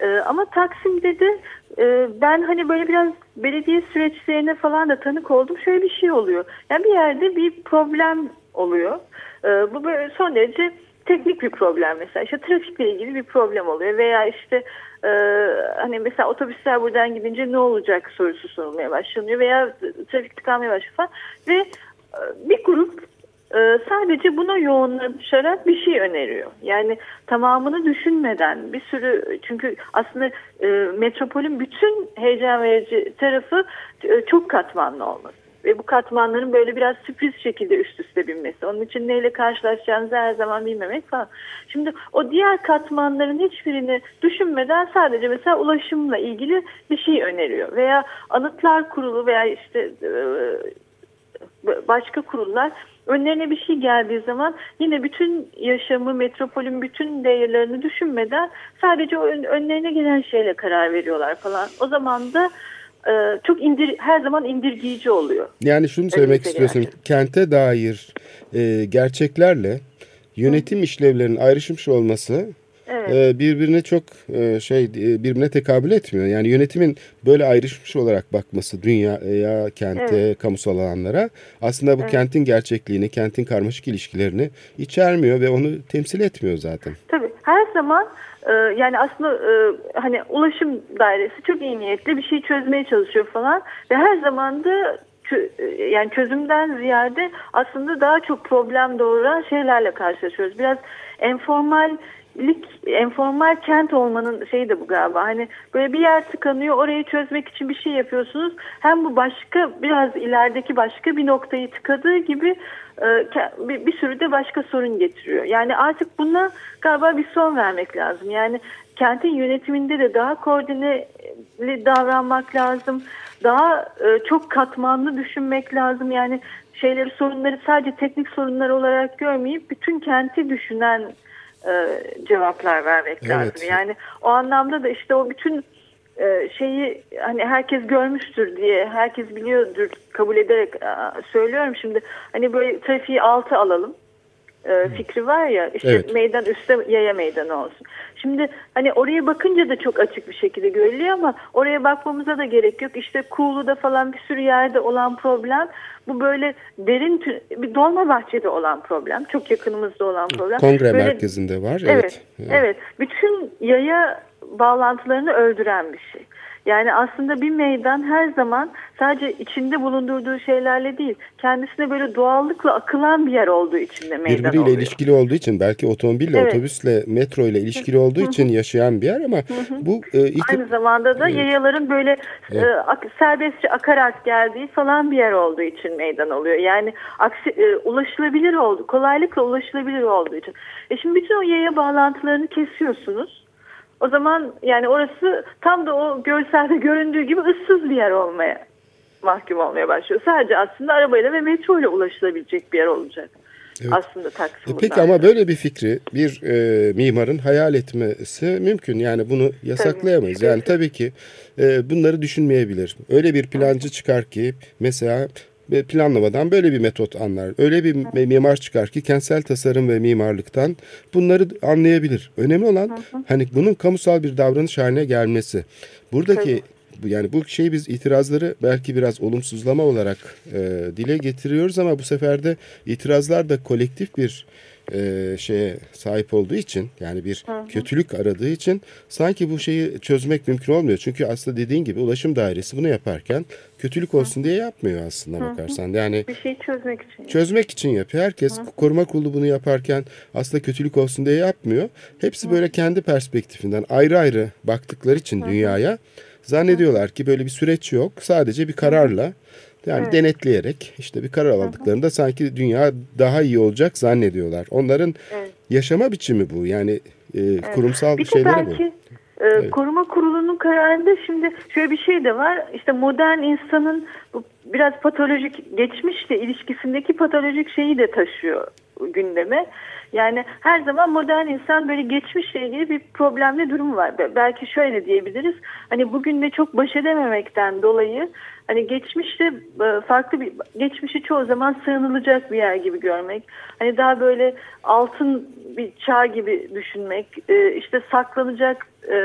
Ee, ama Taksim'de de e, ben hani böyle biraz belediye süreçlerine falan da tanık oldum. Şöyle bir şey oluyor. Yani bir yerde bir problem oluyor. Ee, bu böyle son derece teknik bir problem mesela işte trafikle ilgili bir problem oluyor veya işte e, hani mesela otobüsler buradan gidince ne olacak sorusu sorulmaya başlanıyor veya trafik tıkanmaya başlıyor falan ve e, bir grup e, sadece buna yoğunlaşarak bir şey öneriyor. Yani tamamını düşünmeden bir sürü çünkü aslında e, metropolün bütün heyecan verici tarafı e, çok katmanlı olması. Ve bu katmanların böyle biraz sürpriz şekilde üst üste binmesi. Onun için neyle karşılaşacağınızı her zaman bilmemek falan. Şimdi o diğer katmanların hiçbirini düşünmeden sadece mesela ulaşımla ilgili bir şey öneriyor. Veya anıtlar kurulu veya işte başka kurullar önlerine bir şey geldiği zaman yine bütün yaşamı, metropolün bütün değerlerini düşünmeden sadece önlerine gelen şeyle karar veriyorlar falan. O zaman da e, çok indir her zaman indirgeyici oluyor. Yani şunu söylemek istiyorsun. Kente dair e, gerçeklerle yönetim işlevlerinin ayrışmış olması evet. E, birbirine çok e, şey birbirine tekabül etmiyor. Yani yönetimin böyle ayrışmış olarak bakması dünyaya, kente, evet. kamusal alanlara aslında bu evet. kentin gerçekliğini, kentin karmaşık ilişkilerini içermiyor ve onu temsil etmiyor zaten. Tabii. Her zaman yani aslında hani ulaşım dairesi çok iyi niyetli bir şey çözmeye çalışıyor falan ve her zaman da yani çözümden ziyade aslında daha çok problem doğuran şeylerle karşılaşıyoruz. Biraz informal lik enformal kent olmanın şeyi de bu galiba. Hani böyle bir yer tıkanıyor orayı çözmek için bir şey yapıyorsunuz. Hem bu başka biraz ilerideki başka bir noktayı tıkadığı gibi e, bir, sürü de başka sorun getiriyor. Yani artık buna galiba bir son vermek lazım. Yani kentin yönetiminde de daha koordineli davranmak lazım. Daha e, çok katmanlı düşünmek lazım. Yani şeyleri sorunları sadece teknik sorunlar olarak görmeyip bütün kenti düşünen e, cevaplar vermek evet. lazım. Yani o anlamda da işte o bütün e, şeyi hani herkes görmüştür diye herkes biliyordur kabul ederek söylüyorum şimdi hani böyle trafiği altı alalım e, fikri var ya işte evet. meydan üstte yaya meydanı olsun. Şimdi hani oraya bakınca da çok açık bir şekilde görülüyor ama oraya bakmamıza da gerek yok. İşte Kuğulu'da falan bir sürü yerde olan problem bu böyle derin bir dolma bahçede olan problem. Çok yakınımızda olan problem. Kongre böyle, merkezinde var. Evet, evet. Evet. Bütün yaya bağlantılarını öldüren bir şey. Yani aslında bir meydan her zaman sadece içinde bulundurduğu şeylerle değil, kendisine böyle doğallıkla akılan bir yer olduğu için de meydan Birbiriyle oluyor. ilişkili olduğu için belki otomobille, evet. otobüsle, metro ile ilişkili olduğu için yaşayan bir yer ama bu... E, ilk... Aynı zamanda da evet. yayaların böyle evet. e, serbestçe akarak geldiği falan bir yer olduğu için meydan oluyor. Yani aksi, e, ulaşılabilir oldu, kolaylıkla ulaşılabilir olduğu için. E şimdi bütün o yaya bağlantılarını kesiyorsunuz o zaman yani orası tam da o görselde göründüğü gibi ıssız bir yer olmaya mahkum olmaya başlıyor. Sadece aslında arabayla ve metro ile ulaşılabilecek bir yer olacak. Evet. Aslında Taksim. E peki ama böyle bir fikri bir e, mimarın hayal etmesi mümkün. Yani bunu yasaklayamayız. Tabii. Yani tabii ki e, bunları düşünmeyebilir. Öyle bir plancı çıkar ki mesela planlamadan böyle bir metot anlar. Öyle bir mimar çıkar ki kentsel tasarım ve mimarlıktan bunları anlayabilir. Önemli olan hı hı. hani bunun kamusal bir davranış haline gelmesi. Buradaki Tabii. yani bu şeyi biz itirazları belki biraz olumsuzlama olarak e, dile getiriyoruz ama bu sefer de itirazlar da kolektif bir e, şeye sahip olduğu için yani bir hı hı. kötülük aradığı için sanki bu şeyi çözmek mümkün olmuyor. Çünkü aslında dediğin gibi ulaşım dairesi bunu yaparken kötülük olsun hı. diye yapmıyor aslında hı hı. bakarsan. Yani bir şey çözmek için. Çözmek için yapıyor. Herkes hı hı. koruma kurulu bunu yaparken aslında kötülük olsun diye yapmıyor. Hepsi hı. böyle kendi perspektifinden ayrı ayrı baktıkları için hı hı. dünyaya zannediyorlar ki böyle bir süreç yok. Sadece bir kararla yani evet. denetleyerek işte bir karar aldıklarında sanki dünya daha iyi olacak zannediyorlar. Onların evet. yaşama biçimi bu. Yani e, evet. kurumsal bir şeyleri belki, bu. E, evet. Koruma kurulunun kararında şimdi şöyle bir şey de var. İşte modern insanın bu biraz patolojik geçmişle ilişkisindeki patolojik şeyi de taşıyor gündeme. Yani her zaman modern insan böyle geçmişle ilgili bir problemli durum var. Belki şöyle diyebiliriz. Hani bugünle çok baş edememekten dolayı hani geçmişte e, farklı bir geçmişi çoğu zaman sığınılacak bir yer gibi görmek. Hani daha böyle altın bir çağ gibi düşünmek, e, işte saklanacak e,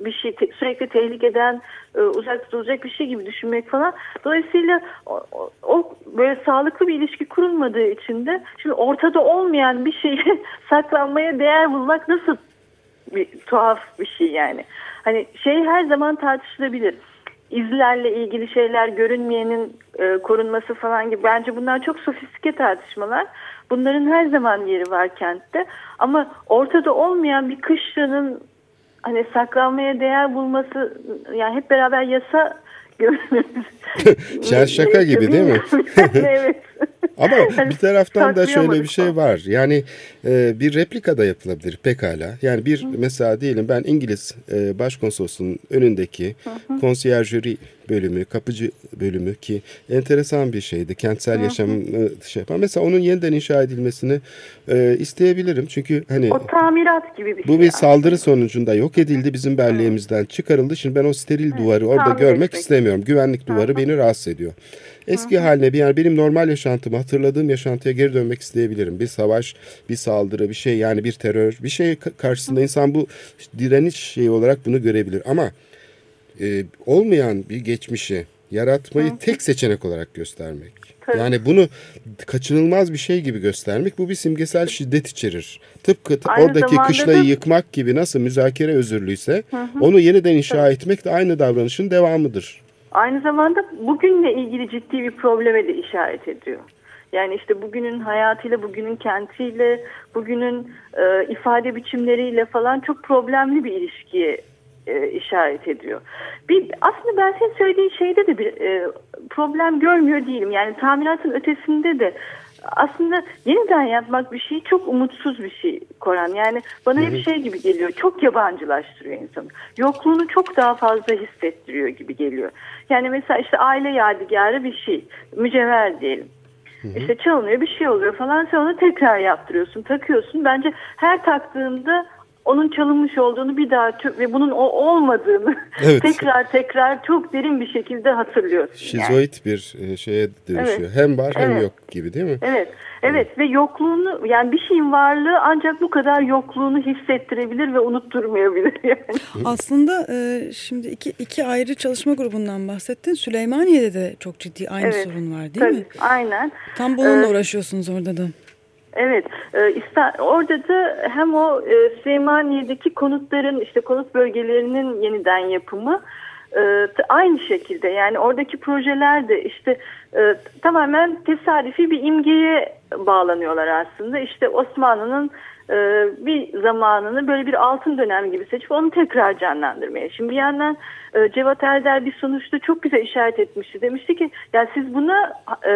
bir şey sürekli tehlikeden uzak tutulacak bir şey gibi düşünmek falan. Dolayısıyla o, o böyle sağlıklı bir ilişki kurulmadığı için de şimdi ortada olmayan bir şey şeyi saklanmaya değer bulmak nasıl bir tuhaf bir şey yani. Hani şey her zaman tartışılabilir. İzlerle ilgili şeyler, görünmeyenin e, korunması falan gibi. Bence bunlar çok sofistike tartışmalar. Bunların her zaman yeri var kentte. Ama ortada olmayan bir kışlanın hani saklanmaya değer bulması yani hep beraber yasa Şen şaka gibi değil mi? evet. Ama Hani bir taraftan da şöyle bir şey var. Yani e, bir replika da yapılabilir pekala. Yani bir mesela diyelim ben İngiliz e, başkonsolosluğunun önündeki konsiyerjöri bölümü, kapıcı bölümü ki enteresan bir şeydi. Kentsel yaşamı şey yapan. Mesela onun yeniden inşa edilmesini e, isteyebilirim. Çünkü hani O tamirat gibi bir şey. bu bir yani. saldırı sonucunda yok edildi. Bizim belleğimizden çıkarıldı. Şimdi ben o steril duvarı orada tamir görmek etmek. istemiyorum. Güvenlik duvarı beni rahatsız ediyor. Eski haline bir yani benim normal yaşantımı hatırladığım yaşantıya geri dönmek isteyebilirim. Bir savaş, bir saldırı, bir şey yani bir terör, bir şey ka- karşısında insan bu direniş şeyi olarak bunu görebilir. Ama e, olmayan bir geçmişi yaratmayı tek seçenek olarak göstermek. Tabii. Yani bunu kaçınılmaz bir şey gibi göstermek bu bir simgesel şiddet içerir. Tıpkı Aynı oradaki kışlayı da- yıkmak gibi nasıl müzakere özürlüyse onu yeniden inşa etmek de aynı davranışın devamıdır. Aynı zamanda bugünle ilgili ciddi bir probleme de işaret ediyor. Yani işte bugünün hayatıyla, bugünün kentiyle, bugünün e, ifade biçimleriyle falan çok problemli bir ilişkiye e, işaret ediyor. Bir aslında ben senin söylediğin şeyde de bir e, problem görmüyor değilim. Yani tamiratın ötesinde de aslında yeniden yapmak bir şey çok umutsuz bir şey Koran. Yani bana hep şey gibi geliyor. Çok yabancılaştırıyor insanı. Yokluğunu çok daha fazla hissettiriyor gibi geliyor. Yani mesela işte aile yadigarı bir şey. Mücevher diyelim. İşte çalınıyor bir şey oluyor falan sen onu tekrar yaptırıyorsun takıyorsun. Bence her taktığında onun çalınmış olduğunu bir daha ve bunun o olmadığını Evet. tekrar tekrar çok derin bir şekilde hatırlıyorsun. yani. Şizoid bir e, şeye dönüşüyor. Hem var hem Evet. yok gibi değil mi? Evet, evet ve yokluğunu yani bir şeyin varlığı ancak bu kadar yokluğunu hissettirebilir ve unutturmayabilir yani. Aslında e, şimdi iki, iki ayrı çalışma grubundan bahsettin. Süleymaniye'de de çok ciddi aynı Evet, sorun var değil Tabii, mi? aynen. Tam bununla Ee, uğraşıyorsunuz orada da. Evet, e, orada da hem o e, Süleymaniye'deki konutların işte konut bölgelerinin yeniden yapımı e, aynı şekilde yani oradaki projeler de işte e, tamamen tesadüfi bir imgeye bağlanıyorlar aslında. İşte Osmanlı'nın bir zamanını böyle bir altın dönem gibi seçip onu tekrar canlandırmaya. Şimdi bir yandan e, Cevat Erdel bir sonuçta çok güzel işaret etmişti. Demişti ki ya siz buna e,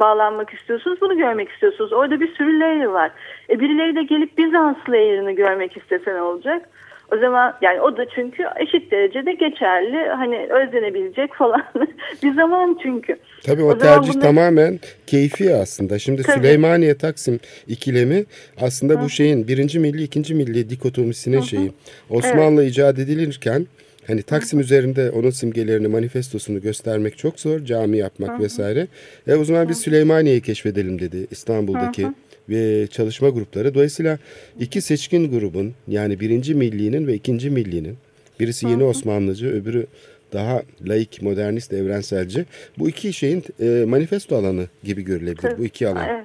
bağlanmak istiyorsunuz, bunu görmek istiyorsunuz. Orada bir sürü layer var. E, birileri de gelip Bizans layer'ını görmek istese ne olacak? O zaman yani o da çünkü eşit derecede geçerli hani özlenebilecek falan bir zaman çünkü. Tabii o, O tercih bunu- tamamen keyfi aslında. Şimdi Tabii. Süleymaniye Taksim ikilemi aslında bu şeyin birinci milli ikinci milli dikotomisinin şeyi. Osmanlı icat edilirken hani Taksim üzerinde onun simgelerini manifestosunu göstermek çok zor. Cami yapmak vesaire. E o zaman biz Süleymaniye'yi keşfedelim dedi İstanbul'daki ve çalışma grupları. Dolayısıyla iki seçkin grubun yani birinci millinin ve ikinci millinin birisi yeni Osmanlıcı öbürü daha laik, modernist, evrenselci. Bu iki şeyin e, manifesto alanı gibi görülebilir. Bu iki alan. Evet.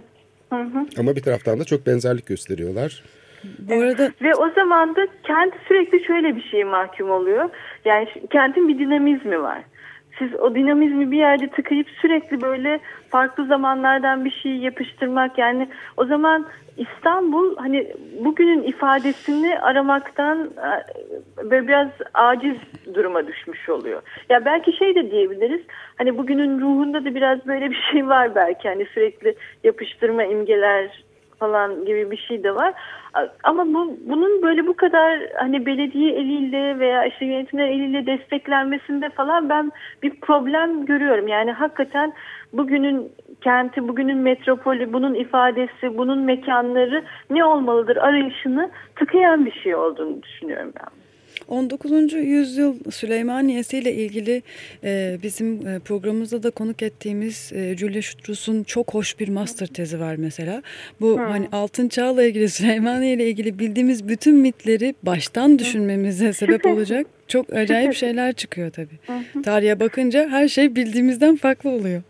Hı hı. Ama bir taraftan da çok benzerlik gösteriyorlar. Bu arada Ve o zaman da kent sürekli şöyle bir şeye mahkum oluyor. Yani kentin bir dinamizmi var. Siz o dinamizmi bir yerde tıkayıp sürekli böyle farklı zamanlardan bir şey yapıştırmak yani o zaman İstanbul hani bugünün ifadesini aramaktan e, böyle biraz aciz duruma düşmüş oluyor. Ya belki şey de diyebiliriz. Hani bugünün ruhunda da biraz böyle bir şey var belki. Hani sürekli yapıştırma imgeler falan gibi bir şey de var. Ama bu bunun böyle bu kadar hani belediye eliyle veya işte yönetimler eliyle desteklenmesinde falan ben bir problem görüyorum. Yani hakikaten bugünün kenti, bugünün metropolü, bunun ifadesi, bunun mekanları ne olmalıdır arayışını tıkayan bir şey olduğunu düşünüyorum ben. 19. yüzyıl Süleymaniye'si ile ilgili e, bizim e, programımızda da konuk ettiğimiz e, Julia Strauss'un çok hoş bir master tezi var mesela. Bu hani Altın Çağ'la ilgili Süleymaniye ile ilgili bildiğimiz bütün mitleri baştan düşünmemize sebep olacak çok acayip şeyler çıkıyor tabii. Tarihe bakınca her şey bildiğimizden farklı oluyor.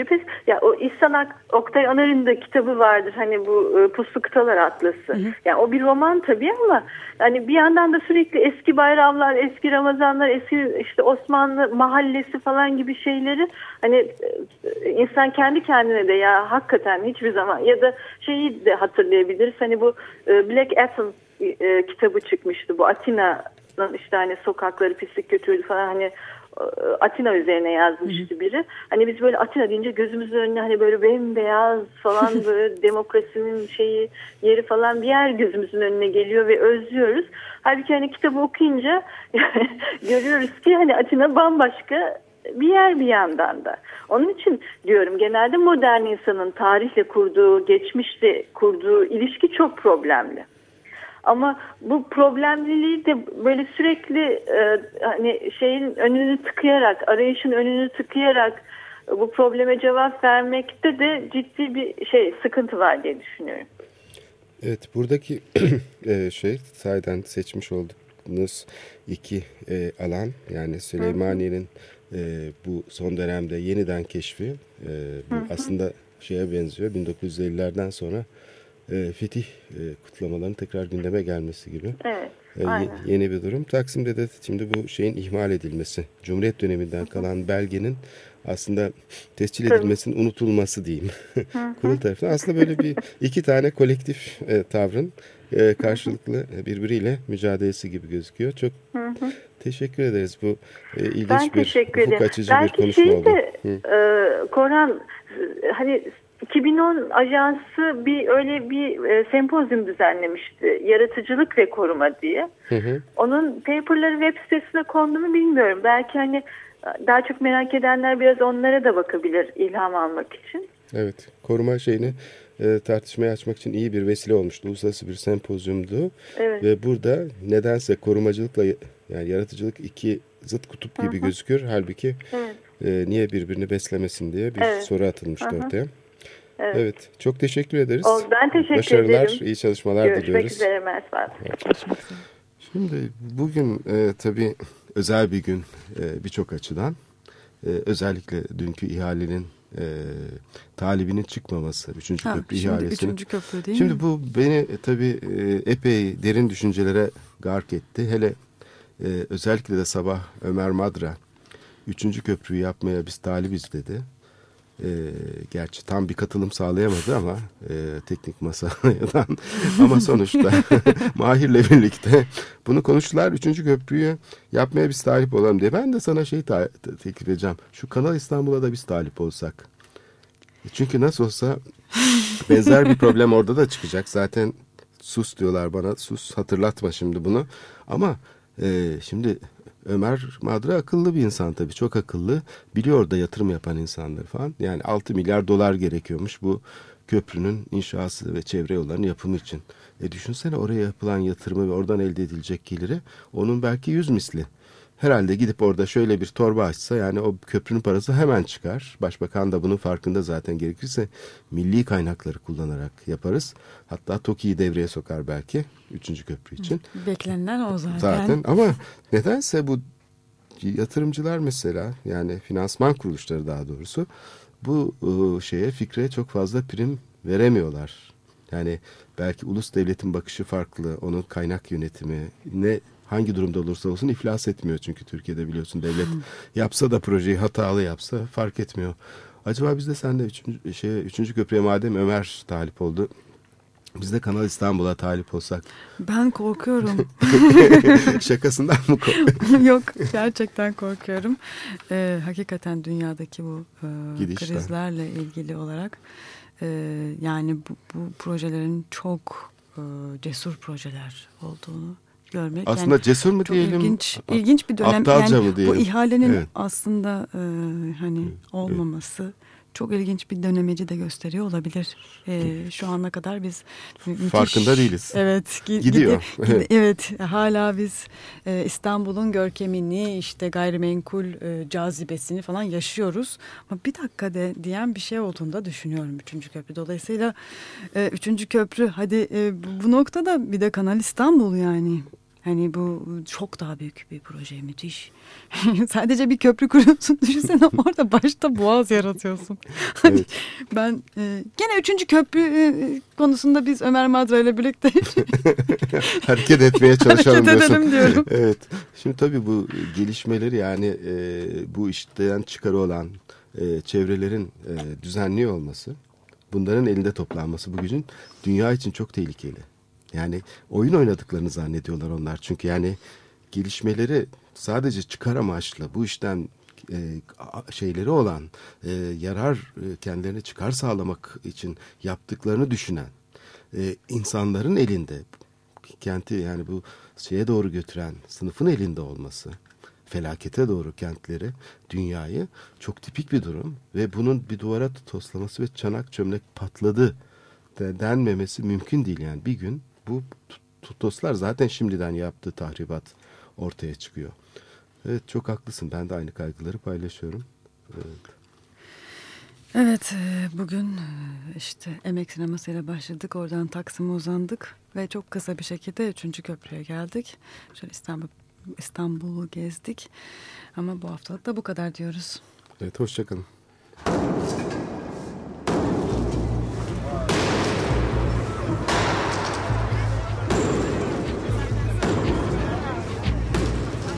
Şüphesiz. Ya o İhsan Oktay Anar'ın da kitabı vardır. Hani bu e, Puslu Kıtalar Atlası. Hı hı. Yani o bir roman tabii ama hani bir yandan da sürekli eski bayramlar, eski Ramazanlar, eski işte Osmanlı mahallesi falan gibi şeyleri hani e, insan kendi kendine de ya hakikaten hiçbir zaman ya da şeyi de hatırlayabiliriz. Hani bu e, Black Athens e, kitabı çıkmıştı. Bu Atina'nın işte hani sokakları pislik götürdü falan hani Atina üzerine yazmıştı biri. Hani biz böyle Atina deyince gözümüzün önüne hani böyle bembeyaz falan böyle demokrasinin şeyi yeri falan bir yer gözümüzün önüne geliyor ve özlüyoruz. Halbuki hani kitabı okuyunca görüyoruz ki hani Atina bambaşka bir yer bir yandan da. Onun için diyorum genelde modern insanın tarihle kurduğu, geçmişle kurduğu ilişki çok problemli. Ama bu problemliliği de böyle sürekli e, hani şeyin önünü tıkayarak, arayışın önünü tıkayarak bu probleme cevap vermekte de ciddi bir şey sıkıntı var diye düşünüyorum. Evet buradaki e, şey sayeden seçmiş olduğunuz iki e, alan yani Süleymaniye'nin e, bu son dönemde yeniden keşfi e, bu hı hı. aslında şeye benziyor 1950'lerden sonra e, fetih e, kutlamalarının tekrar gündeme gelmesi gibi. Evet. E, yeni bir durum. Taksim'de de şimdi bu şeyin ihmal edilmesi. Cumhuriyet döneminden kalan belgenin aslında tescil edilmesinin unutulması diyeyim. Kurul tarafından. Aslında böyle bir iki tane kolektif e, tavrın e, karşılıklı birbiriyle mücadelesi gibi gözüküyor. Çok teşekkür ederiz. Bu e, ilginç ben bir ufuk açıcı Belki bir konuşma oldu. De, e, Koran hani 2010 ajansı bir öyle bir e, sempozyum düzenlemişti. Yaratıcılık ve koruma diye. Hı hı. Onun paperları web sitesine kondu mu bilmiyorum. Belki hani daha çok merak edenler biraz onlara da bakabilir ilham almak için. Evet, koruma şeyini e, tartışmaya açmak için iyi bir vesile olmuştu. Uluslararası bir sempozyumdu. Evet. Ve burada nedense korumacılıkla yani yaratıcılık iki zıt kutup gibi Hı -hı. gözüküyor. Halbuki evet. e, niye birbirini beslemesin diye bir evet. soru atılmıştı Hı -hı. ortaya. Evet. evet. Çok teşekkür ederiz. Ben teşekkür Başarılar, ederim. Başarılar, iyi çalışmalar Görüşmek diliyoruz. Görüşmek üzere Mertbat. Şimdi bugün e, tabii özel bir gün e, birçok açıdan. E, özellikle dünkü ihalenin e, talibinin çıkmaması. Üçüncü ha, köprü şimdi ihalesinin. Üçüncü köprü değil şimdi mi? bu beni e, tabii e, epey derin düşüncelere gark etti. Hele e, özellikle de sabah Ömer Madra üçüncü köprüyü yapmaya biz talibiz dedi. E, gerçi tam bir katılım sağlayamadı ama e, teknik masadan ama sonuçta Mahir'le birlikte bunu konuştular. Üçüncü köprüyü yapmaya biz talip olalım diye. Ben de sana şey teklif edeceğim. Şu Kanal İstanbul'a da biz talip olsak. Çünkü nasıl olsa benzer bir problem orada da çıkacak. Zaten sus diyorlar bana. Sus hatırlatma şimdi bunu. Ama e, şimdi Ömer Madra akıllı bir insan tabii çok akıllı. Biliyor da yatırım yapan insanlar falan. Yani 6 milyar dolar gerekiyormuş bu köprünün inşası ve çevre yollarının yapımı için. E düşünsene oraya yapılan yatırımı ve oradan elde edilecek geliri onun belki yüz misli herhalde gidip orada şöyle bir torba açsa yani o köprünün parası hemen çıkar. Başbakan da bunun farkında zaten gerekirse milli kaynakları kullanarak yaparız. Hatta TOKİ'yi devreye sokar belki üçüncü köprü için. Beklenilen o zaten. Zaten ama nedense bu yatırımcılar mesela yani finansman kuruluşları daha doğrusu bu ıı, şeye fikre çok fazla prim veremiyorlar. Yani belki ulus devletin bakışı farklı, onun kaynak yönetimi ne hangi durumda olursa olsun iflas etmiyor çünkü Türkiye'de biliyorsun devlet yapsa da projeyi hatalı yapsa fark etmiyor. Acaba biz de sende üçüncü, şey, üçüncü köprüye madem Ömer talip oldu biz de Kanal İstanbul'a talip olsak. Ben korkuyorum. Şakasından mı korkuyorsun? Yok gerçekten korkuyorum. Ee, hakikaten dünyadaki bu e, krizlerle ilgili olarak e, yani bu, bu projelerin çok e, cesur projeler olduğunu görmek. Aslında yani cesur mu diyelim? Ilginç, ilginç bir dönem. Aptalca yani mı diyelim? Bu ihalenin evet. aslında e, hani olmaması evet. çok ilginç bir dönemeci de gösteriyor olabilir. E, şu ana kadar biz müthiş, farkında değiliz. Evet, gidiyor. Gide, evet, hala biz e, İstanbul'un görkemini, işte gayrimenkul e, cazibesini falan yaşıyoruz. Ama bir dakika de diyen bir şey olduğunda düşünüyorum üçüncü köprü. Dolayısıyla e, üçüncü köprü hadi e, bu noktada bir de Kanal İstanbul yani. Hani bu çok daha büyük bir proje müthiş. Sadece bir köprü kuruyorsun düşünsene orada başta boğaz yaratıyorsun. Hani Evet. ben e, gene üçüncü köprü e, konusunda biz Ömer Madra ile birlikte Hareket etmeye çalışalım hareket diyorsun. diyorum. Evet. Şimdi tabii bu gelişmeleri yani e, bu işten çıkarı olan e, çevrelerin e, düzenli olması, bunların elinde toplanması bu gücün dünya için çok tehlikeli. Yani oyun oynadıklarını zannediyorlar onlar. Çünkü yani gelişmeleri sadece çıkar amaçlı bu işten e, şeyleri olan e, yarar e, kendilerine çıkar sağlamak için yaptıklarını düşünen e, insanların elinde kenti yani bu şeye doğru götüren sınıfın elinde olması felakete doğru kentleri dünyayı çok tipik bir durum ve bunun bir duvara toslaması ve çanak çömlek patladı de, denmemesi mümkün değil yani bir gün bu tutoslar zaten şimdiden yaptığı tahribat ortaya çıkıyor. Evet çok haklısın ben de aynı kaygıları paylaşıyorum. Evet. Evet e, bugün e, işte emek sinemasıyla başladık oradan Taksim'e uzandık ve çok kısa bir şekilde üçüncü köprüye geldik. Şöyle İstanbul İstanbul'u gezdik ama bu haftalık da bu kadar diyoruz. Evet hoşçakalın.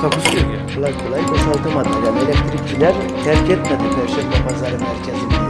takusuyor yani. Kolay kolay boşaltamadı. Yani elektrikçiler terk etmedi Perşembe Pazarı merkezini.